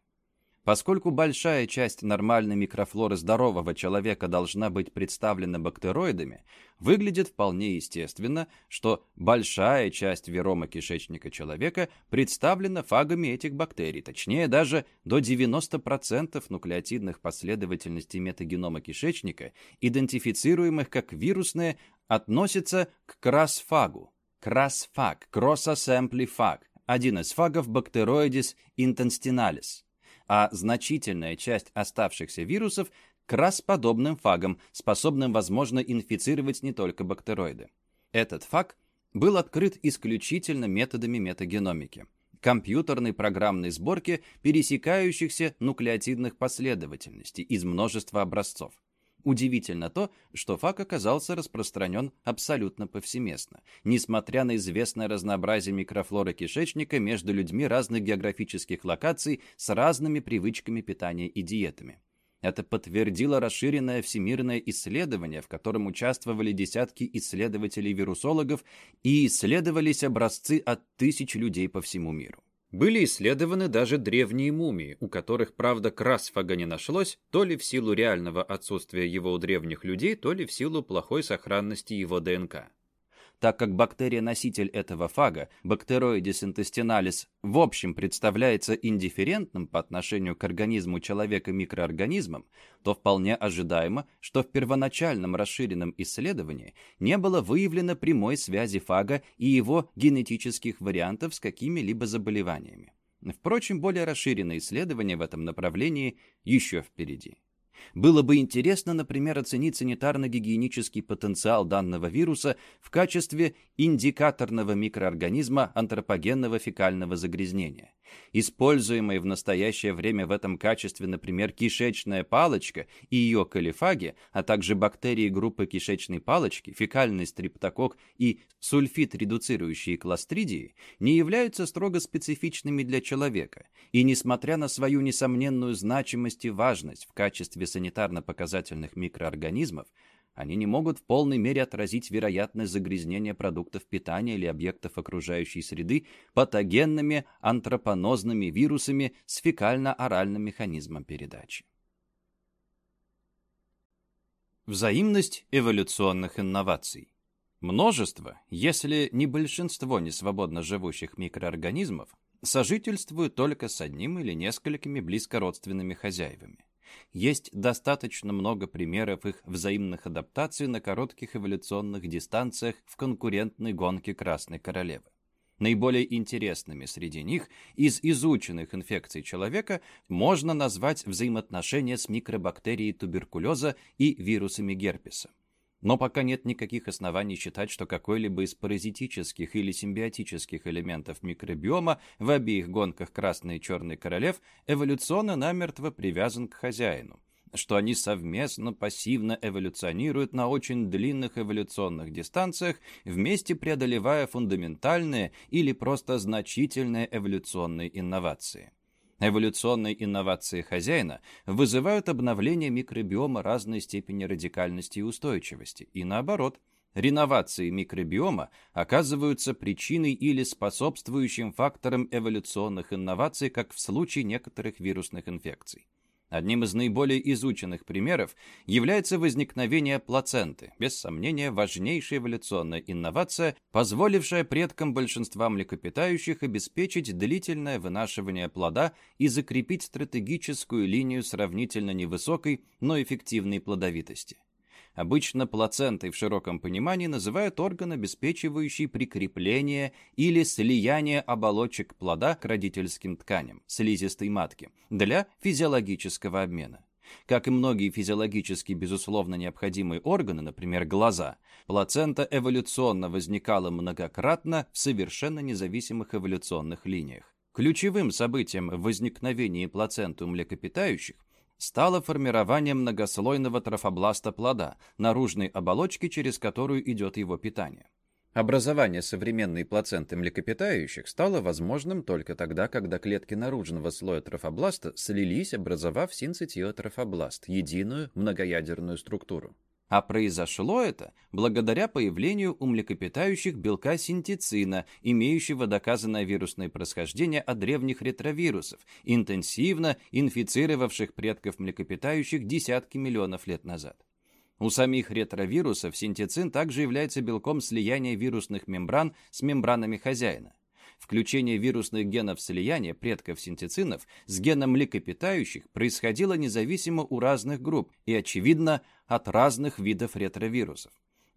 Поскольку большая часть нормальной микрофлоры здорового человека должна быть представлена бактероидами, выглядит вполне естественно, что большая часть верома кишечника человека представлена фагами этих бактерий, точнее даже до 90% нуклеотидных последовательностей метагенома кишечника, идентифицируемых как вирусные, относятся к красфагу. Красфаг, cross-assembly фаг, один из фагов бактероидис intestinalis а значительная часть оставшихся вирусов к расподобным фагам, способным, возможно, инфицировать не только бактероиды. Этот фаг был открыт исключительно методами метагеномики компьютерной программной сборки пересекающихся нуклеотидных последовательностей из множества образцов. Удивительно то, что фак оказался распространен абсолютно повсеместно, несмотря на известное разнообразие микрофлоры кишечника между людьми разных географических локаций с разными привычками питания и диетами. Это подтвердило расширенное всемирное исследование, в котором участвовали десятки исследователей-вирусологов и исследовались образцы от тысяч людей по всему миру. Были исследованы даже древние мумии, у которых, правда, красфага не нашлось, то ли в силу реального отсутствия его у древних людей, то ли в силу плохой сохранности его ДНК так как бактерия-носитель этого фага, бактероидис intestinalis, в общем представляется индифферентным по отношению к организму человека микроорганизмом, то вполне ожидаемо, что в первоначальном расширенном исследовании не было выявлено прямой связи фага и его генетических вариантов с какими-либо заболеваниями. Впрочем, более расширенные исследования в этом направлении еще впереди. Было бы интересно, например, оценить санитарно-гигиенический потенциал данного вируса в качестве индикаторного микроорганизма антропогенного фекального загрязнения. Используемые в настоящее время в этом качестве, например, кишечная палочка и ее калифаги, а также бактерии группы кишечной палочки, фекальный стриптокок и сульфид-редуцирующие кластридии, не являются строго специфичными для человека, и несмотря на свою несомненную значимость и важность в качестве санитарно-показательных микроорганизмов, они не могут в полной мере отразить вероятность загрязнения продуктов питания или объектов окружающей среды патогенными антропонозными вирусами с фекально-оральным механизмом передачи. Взаимность эволюционных инноваций. Множество, если не большинство несвободно живущих микроорганизмов, сожительствуют только с одним или несколькими близкородственными хозяевами. Есть достаточно много примеров их взаимных адаптаций на коротких эволюционных дистанциях в конкурентной гонке Красной Королевы. Наиболее интересными среди них из изученных инфекций человека можно назвать взаимоотношения с микробактерией туберкулеза и вирусами герпеса. Но пока нет никаких оснований считать, что какой-либо из паразитических или симбиотических элементов микробиома в обеих гонках красной и черной королев эволюционно намертво привязан к хозяину что они совместно пассивно эволюционируют на очень длинных эволюционных дистанциях, вместе преодолевая фундаментальные или просто значительные эволюционные инновации. Эволюционные инновации хозяина вызывают обновление микробиома разной степени радикальности и устойчивости, и наоборот – Реновации микробиома оказываются причиной или способствующим фактором эволюционных инноваций, как в случае некоторых вирусных инфекций. Одним из наиболее изученных примеров является возникновение плаценты, без сомнения важнейшая эволюционная инновация, позволившая предкам большинства млекопитающих обеспечить длительное вынашивание плода и закрепить стратегическую линию сравнительно невысокой, но эффективной плодовитости. Обычно плацентой в широком понимании называют орган, обеспечивающий прикрепление или слияние оболочек плода к родительским тканям, слизистой матки, для физиологического обмена. Как и многие физиологически безусловно необходимые органы, например, глаза, плацента эволюционно возникала многократно в совершенно независимых эволюционных линиях. Ключевым событием в возникновении плаценты у млекопитающих стало формирование многослойного трофобласта плода, наружной оболочки, через которую идет его питание. Образование современной плаценты млекопитающих стало возможным только тогда, когда клетки наружного слоя трофобласта слились, образовав синцитиотрофобласт, единую многоядерную структуру. А произошло это благодаря появлению у млекопитающих белка синтицина, имеющего доказанное вирусное происхождение от древних ретровирусов, интенсивно инфицировавших предков млекопитающих десятки миллионов лет назад. У самих ретровирусов синтицин также является белком слияния вирусных мембран с мембранами хозяина. Включение вирусных генов слияния предков синтицинов с геном млекопитающих происходило независимо у разных групп и, очевидно, от разных видов ретровирусов.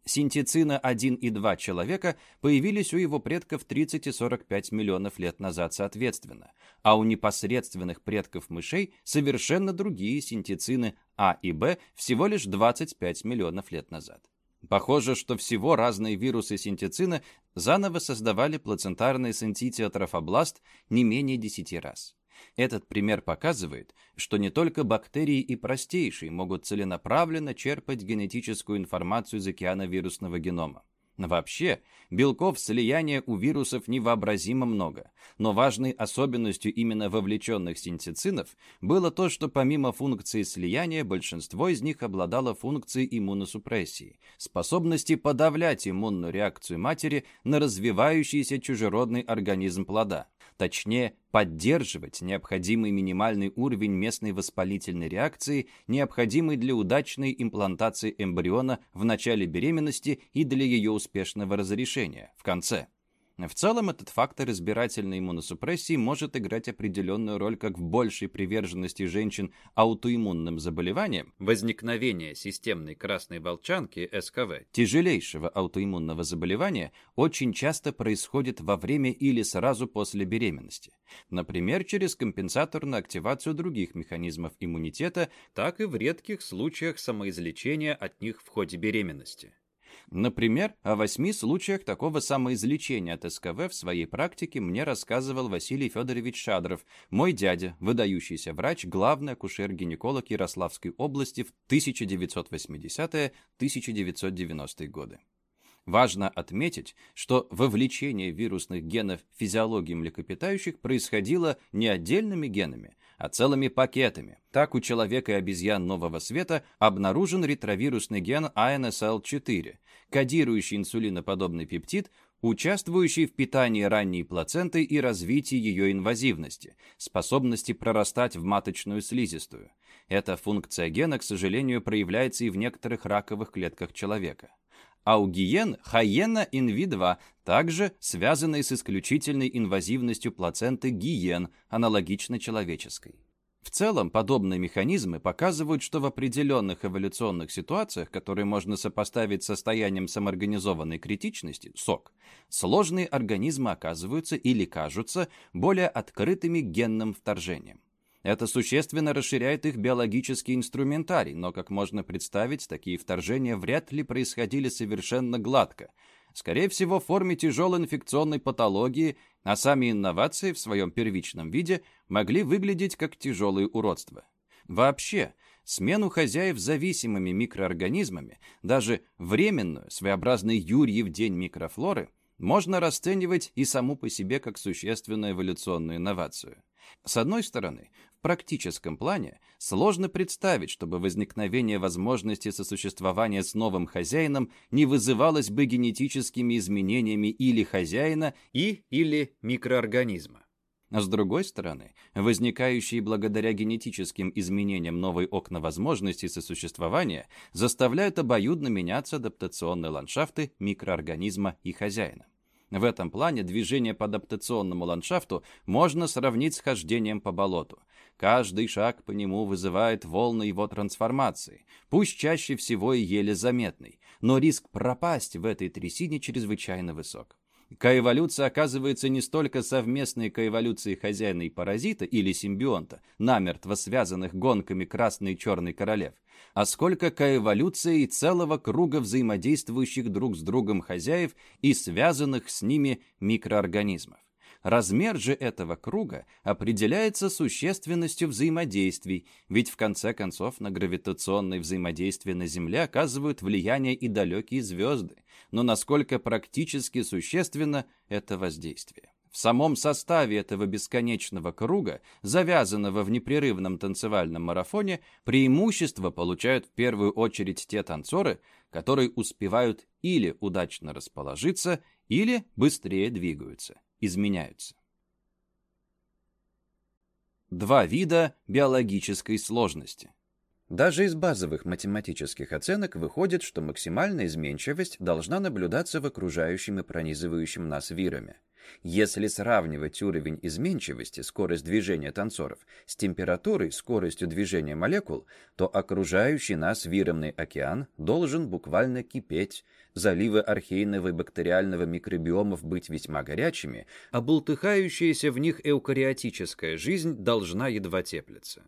Синтицина 1 и 2 человека появились у его предков 30 и 45 миллионов лет назад соответственно, а у непосредственных предков мышей совершенно другие синтицины А и Б всего лишь 25 миллионов лет назад. Похоже, что всего разные вирусы синтицина заново создавали плацентарный синтитиотрофобласт не менее 10 раз. Этот пример показывает, что не только бактерии и простейшие могут целенаправленно черпать генетическую информацию из океана вирусного генома. Вообще, белков слияния у вирусов невообразимо много, но важной особенностью именно вовлеченных синтецинов было то, что помимо функции слияния, большинство из них обладало функцией иммуносупрессии, способности подавлять иммунную реакцию матери на развивающийся чужеродный организм плода точнее, поддерживать необходимый минимальный уровень местной воспалительной реакции, необходимый для удачной имплантации эмбриона в начале беременности и для ее успешного разрешения в конце. В целом, этот фактор избирательной иммуносупрессии может играть определенную роль как в большей приверженности женщин аутоиммунным заболеваниям, возникновение системной красной волчанки, СКВ, тяжелейшего аутоиммунного заболевания, очень часто происходит во время или сразу после беременности. Например, через компенсаторную активацию других механизмов иммунитета, так и в редких случаях самоизлечения от них в ходе беременности. Например, о восьми случаях такого самоизлечения от СКВ в своей практике мне рассказывал Василий Федорович Шадров, мой дядя, выдающийся врач, главный акушер-гинеколог Ярославской области в 1980-1990-е годы. Важно отметить, что вовлечение вирусных генов в физиологию млекопитающих происходило не отдельными генами, а целыми пакетами. Так у человека и обезьян нового света обнаружен ретровирусный ген ANSL4, кодирующий инсулиноподобный пептид, участвующий в питании ранней плаценты и развитии ее инвазивности, способности прорастать в маточную слизистую. Эта функция гена, к сожалению, проявляется и в некоторых раковых клетках человека а у гиен хайена инви-2, также связанной с исключительной инвазивностью плаценты гиен, аналогично человеческой. В целом, подобные механизмы показывают, что в определенных эволюционных ситуациях, которые можно сопоставить с состоянием самоорганизованной критичности, СОК, сложные организмы оказываются или кажутся более открытыми генным вторжением. Это существенно расширяет их биологический инструментарий, но, как можно представить, такие вторжения вряд ли происходили совершенно гладко. Скорее всего, в форме тяжелой инфекционной патологии, а сами инновации в своем первичном виде могли выглядеть как тяжелые уродства. Вообще, смену хозяев зависимыми микроорганизмами, даже временную, своеобразный Юрьев день микрофлоры, можно расценивать и саму по себе как существенную эволюционную инновацию. С одной стороны, в практическом плане сложно представить, чтобы возникновение возможности сосуществования с новым хозяином не вызывалось бы генетическими изменениями или хозяина, и или микроорганизма. А с другой стороны, возникающие благодаря генетическим изменениям новые окна возможностей сосуществования заставляют обоюдно меняться адаптационные ландшафты микроорганизма и хозяина. В этом плане движение по адаптационному ландшафту можно сравнить с хождением по болоту. Каждый шаг по нему вызывает волны его трансформации, пусть чаще всего и еле заметный, но риск пропасть в этой трясине чрезвычайно высок. Коэволюция оказывается не столько совместной коэволюцией хозяина и паразита или симбионта, намертво связанных гонками красной и черной королев, а сколько коэволюцией целого круга взаимодействующих друг с другом хозяев и связанных с ними микроорганизмов. Размер же этого круга определяется существенностью взаимодействий, ведь в конце концов на гравитационное взаимодействие на Земле оказывают влияние и далекие звезды, но насколько практически существенно это воздействие. В самом составе этого бесконечного круга, завязанного в непрерывном танцевальном марафоне, преимущество получают в первую очередь те танцоры, которые успевают или удачно расположиться, или быстрее двигаются, изменяются. Два вида биологической сложности. Даже из базовых математических оценок выходит, что максимальная изменчивость должна наблюдаться в окружающем и пронизывающем нас вирами. Если сравнивать уровень изменчивости, скорость движения танцоров, с температурой, скоростью движения молекул, то окружающий нас виромный океан должен буквально кипеть, заливы архейного и бактериального микробиомов быть весьма горячими, а бултыхающаяся в них эукариотическая жизнь должна едва теплиться.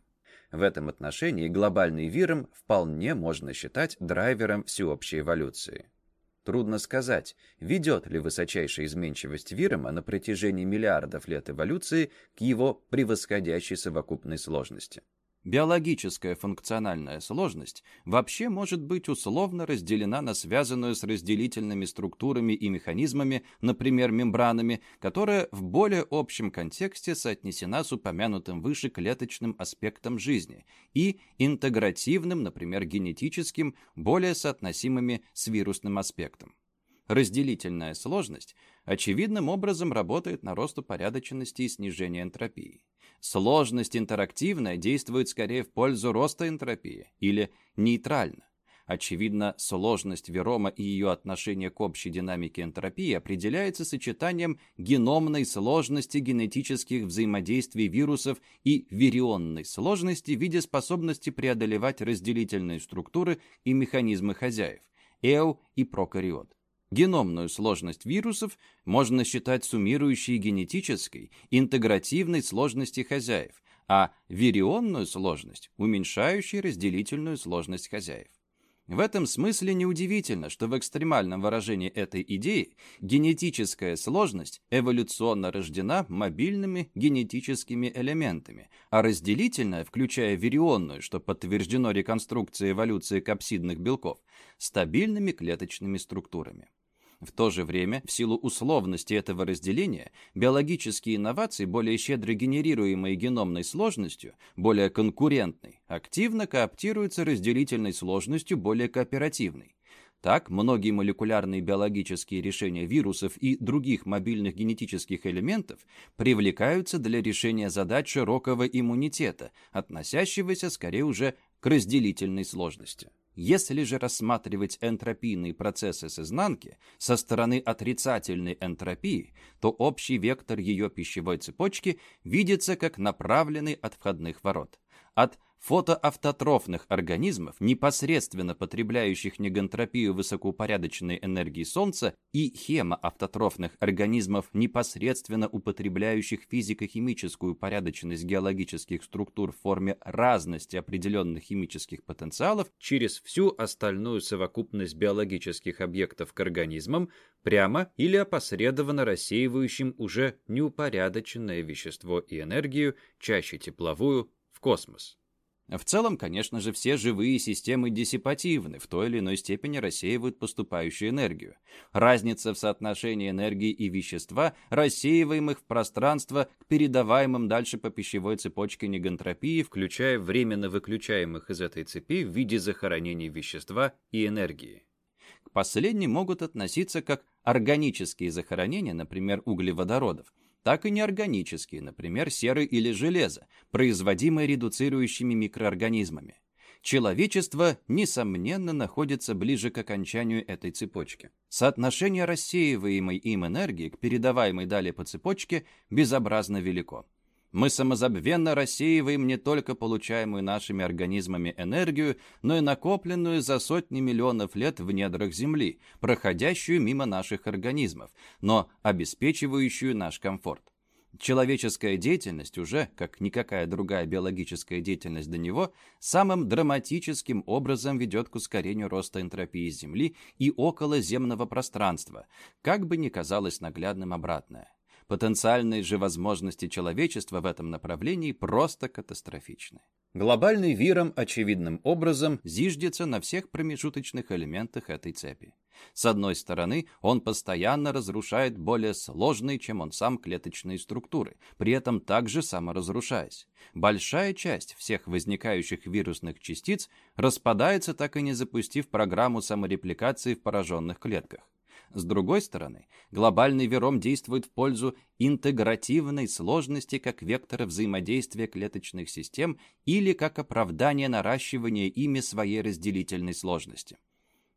В этом отношении глобальный виром вполне можно считать драйвером всеобщей эволюции. Трудно сказать, ведет ли высочайшая изменчивость Вирома на протяжении миллиардов лет эволюции к его превосходящей совокупной сложности. Биологическая функциональная сложность вообще может быть условно разделена на связанную с разделительными структурами и механизмами, например, мембранами, которая в более общем контексте соотнесена с упомянутым выше клеточным аспектом жизни, и интегративным, например, генетическим, более соотносимыми с вирусным аспектом. Разделительная сложность очевидным образом работает на рост упорядоченности и снижение энтропии. Сложность интерактивная действует скорее в пользу роста энтропии или нейтрально. Очевидно, сложность Верома и ее отношение к общей динамике энтропии определяется сочетанием геномной сложности генетических взаимодействий вирусов и вирионной сложности в виде способности преодолевать разделительные структуры и механизмы хозяев – эу и прокариот. Геномную сложность вирусов можно считать суммирующей генетической, интегративной сложности хозяев, а вирионную сложность – уменьшающей разделительную сложность хозяев. В этом смысле неудивительно, что в экстремальном выражении этой идеи генетическая сложность эволюционно рождена мобильными генетическими элементами, а разделительная, включая вирионную, что подтверждено реконструкцией эволюции капсидных белков, стабильными клеточными структурами. В то же время, в силу условности этого разделения, биологические инновации, более щедро генерируемые геномной сложностью, более конкурентной, активно кооптируются разделительной сложностью, более кооперативной. Так, многие молекулярные биологические решения вирусов и других мобильных генетических элементов привлекаются для решения задач широкого иммунитета, относящегося скорее уже к разделительной сложности. Если же рассматривать энтропийные процессы с изнанки, со стороны отрицательной энтропии, то общий вектор ее пищевой цепочки видится как направленный от входных ворот. От фотоавтотрофных организмов, непосредственно потребляющих негантропию высокоупорядоченной энергии Солнца, и хемоавтотрофных организмов, непосредственно употребляющих физико-химическую упорядоченность геологических структур в форме разности определенных химических потенциалов через всю остальную совокупность биологических объектов к организмам, прямо или опосредованно рассеивающим уже неупорядоченное вещество и энергию, чаще тепловую, космос. В целом, конечно же, все живые системы диссипативны, в той или иной степени рассеивают поступающую энергию. Разница в соотношении энергии и вещества, рассеиваемых в пространство к передаваемым дальше по пищевой цепочке негантропии, включая временно выключаемых из этой цепи в виде захоронений вещества и энергии. К последним могут относиться как органические захоронения, например, углеводородов, так и неорганические, например, серы или железо, производимые редуцирующими микроорганизмами. Человечество, несомненно, находится ближе к окончанию этой цепочки. Соотношение рассеиваемой им энергии к передаваемой далее по цепочке безобразно велико. Мы самозабвенно рассеиваем не только получаемую нашими организмами энергию, но и накопленную за сотни миллионов лет в недрах Земли, проходящую мимо наших организмов, но обеспечивающую наш комфорт. Человеческая деятельность уже, как никакая другая биологическая деятельность до него, самым драматическим образом ведет к ускорению роста энтропии Земли и околоземного пространства, как бы ни казалось наглядным обратное. Потенциальные же возможности человечества в этом направлении просто катастрофичны. Глобальный виром очевидным образом зиждется на всех промежуточных элементах этой цепи. С одной стороны, он постоянно разрушает более сложные, чем он сам, клеточные структуры, при этом также саморазрушаясь. Большая часть всех возникающих вирусных частиц распадается, так и не запустив программу саморепликации в пораженных клетках. С другой стороны, глобальный вером действует в пользу интегративной сложности как вектора взаимодействия клеточных систем или как оправдание наращивания ими своей разделительной сложности.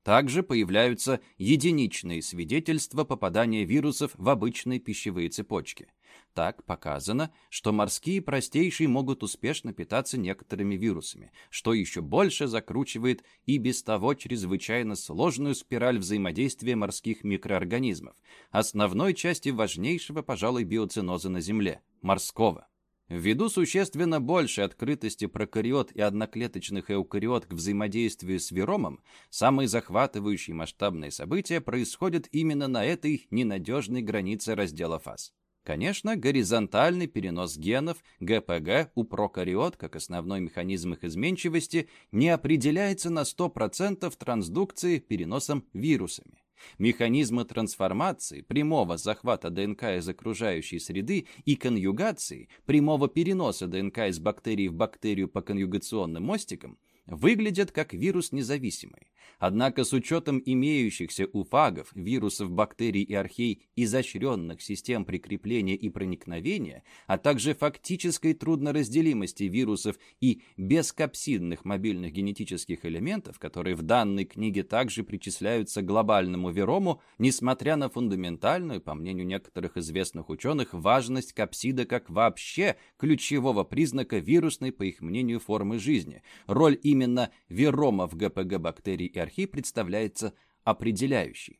Также появляются единичные свидетельства попадания вирусов в обычные пищевые цепочки. Так показано, что морские простейшие могут успешно питаться некоторыми вирусами, что еще больше закручивает и без того чрезвычайно сложную спираль взаимодействия морских микроорганизмов, основной части важнейшего, пожалуй, биоциноза на Земле – морского. Ввиду существенно большей открытости прокариот и одноклеточных эукариот к взаимодействию с виромом, самые захватывающие масштабные события происходят именно на этой ненадежной границе раздела фаз. Конечно, горизонтальный перенос генов ГПГ у прокариот, как основной механизм их изменчивости, не определяется на 100% трансдукции переносом вирусами. Механизмы трансформации, прямого захвата ДНК из окружающей среды и конъюгации, прямого переноса ДНК из бактерии в бактерию по конъюгационным мостикам выглядят как вирус независимый. Однако с учетом имеющихся у фагов, вирусов, бактерий и архей изощренных систем прикрепления и проникновения, а также фактической трудноразделимости вирусов и бескапсидных мобильных генетических элементов, которые в данной книге также причисляются к глобальному верому, несмотря на фундаментальную, по мнению некоторых известных ученых, важность капсида как вообще ключевого признака вирусной, по их мнению, формы жизни, роль именно верома в ГПГ бактерий и архей представляется определяющей.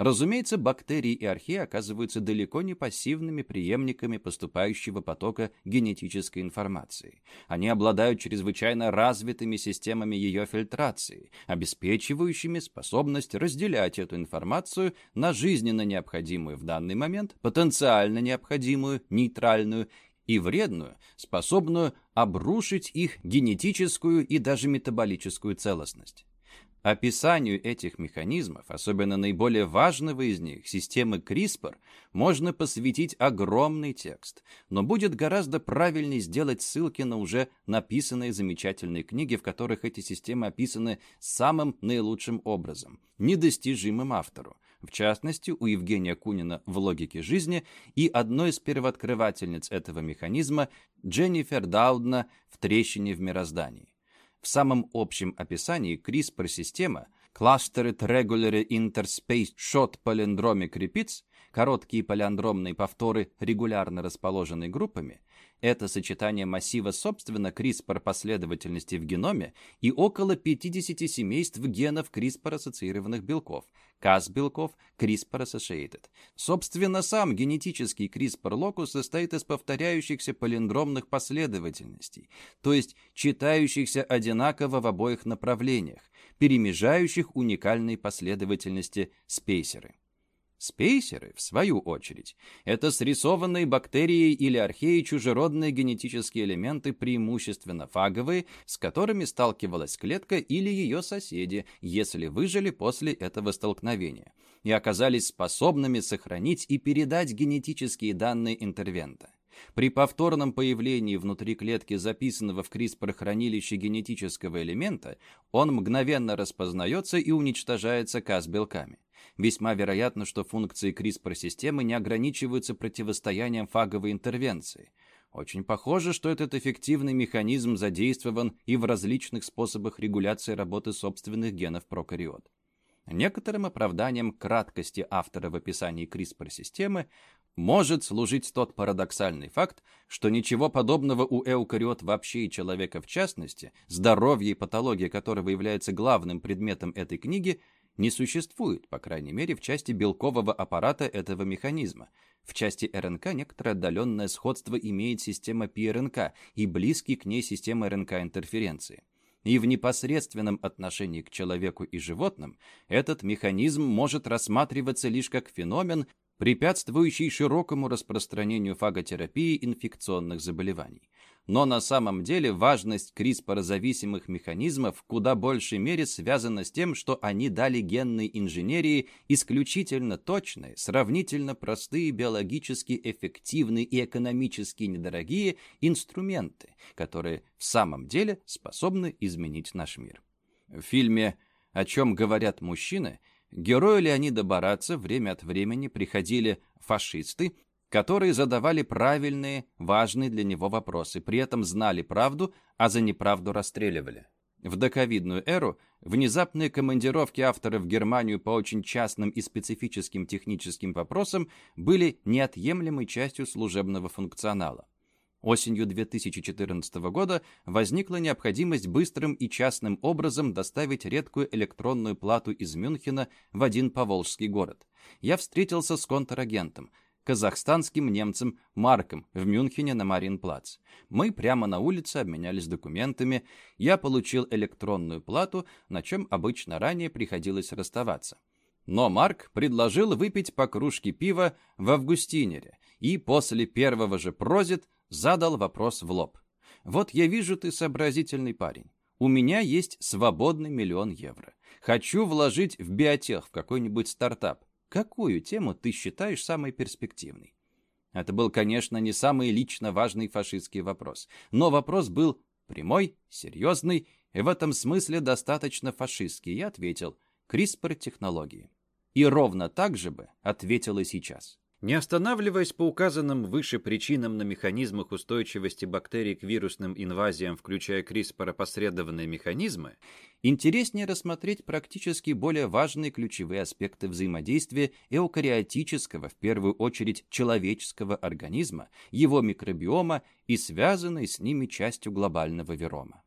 Разумеется, бактерии и археи оказываются далеко не пассивными преемниками поступающего потока генетической информации. Они обладают чрезвычайно развитыми системами ее фильтрации, обеспечивающими способность разделять эту информацию на жизненно необходимую в данный момент, потенциально необходимую, нейтральную и вредную, способную обрушить их генетическую и даже метаболическую целостность. Описанию этих механизмов, особенно наиболее важного из них, системы CRISPR, можно посвятить огромный текст, но будет гораздо правильнее сделать ссылки на уже написанные замечательные книги, в которых эти системы описаны самым наилучшим образом, недостижимым автору, в частности, у Евгения Кунина в «Логике жизни» и одной из первооткрывательниц этого механизма Дженнифер Даудна в «Трещине в мироздании». В самом общем описании CRISPR-система Clustered Regular Interspace Shot Palindromic Repeats короткие палеандромные повторы, регулярно расположенные группами, это сочетание массива собственно CRISPR последовательности в геноме и около 50 семейств генов CRISPR-ассоциированных белков, Cas-белков, CRISPR-associated. Собственно, сам генетический CRISPR-локус состоит из повторяющихся палиндромных последовательностей, то есть читающихся одинаково в обоих направлениях, перемежающих уникальные последовательности спейсеры. Спейсеры, в свою очередь, это срисованные бактерии или археи чужеродные генетические элементы, преимущественно фаговые, с которыми сталкивалась клетка или ее соседи, если выжили после этого столкновения, и оказались способными сохранить и передать генетические данные интервента. При повторном появлении внутри клетки записанного в CRISPR-хранилище генетического элемента он мгновенно распознается и уничтожается Cas-белками. Весьма вероятно, что функции CRISPR-системы не ограничиваются противостоянием фаговой интервенции. Очень похоже, что этот эффективный механизм задействован и в различных способах регуляции работы собственных генов прокариот. Некоторым оправданием краткости автора в описании CRISPR-системы может служить тот парадоксальный факт, что ничего подобного у эукариот вообще и человека в частности, здоровье и патология которого является главным предметом этой книги, не существует, по крайней мере, в части белкового аппарата этого механизма. В части РНК некоторое отдаленное сходство имеет система ПРНК и близкий к ней система РНК-интерференции. И в непосредственном отношении к человеку и животным этот механизм может рассматриваться лишь как феномен, препятствующий широкому распространению фаготерапии инфекционных заболеваний. Но на самом деле важность CRISPR-зависимых механизмов в куда большей мере связана с тем, что они дали генной инженерии исключительно точные, сравнительно простые, биологически эффективные и экономически недорогие инструменты, которые в самом деле способны изменить наш мир. В фильме «О чем говорят мужчины» герою Леонида Бараца время от времени приходили фашисты которые задавали правильные, важные для него вопросы, при этом знали правду, а за неправду расстреливали. В доковидную эру внезапные командировки автора в Германию по очень частным и специфическим техническим вопросам были неотъемлемой частью служебного функционала. Осенью 2014 года возникла необходимость быстрым и частным образом доставить редкую электронную плату из Мюнхена в один поволжский город. Я встретился с контрагентом – казахстанским немцем Марком в Мюнхене на Маринплац. Мы прямо на улице обменялись документами, я получил электронную плату, на чем обычно ранее приходилось расставаться. Но Марк предложил выпить по кружке пива в Августинере и после первого же прозит задал вопрос в лоб. «Вот я вижу, ты сообразительный парень. У меня есть свободный миллион евро. Хочу вложить в биотех, в какой-нибудь стартап. Какую тему ты считаешь самой перспективной? Это был, конечно, не самый лично важный фашистский вопрос, но вопрос был прямой, серьезный и в этом смысле достаточно фашистский. Я ответил «CRISPR-технологии». И ровно так же бы ответил и сейчас. Не останавливаясь по указанным выше причинам на механизмах устойчивости бактерий к вирусным инвазиям, включая CRISPR-опосредованные механизмы, интереснее рассмотреть практически более важные ключевые аспекты взаимодействия эукариотического, в первую очередь человеческого организма, его микробиома и связанной с ними частью глобального вирома.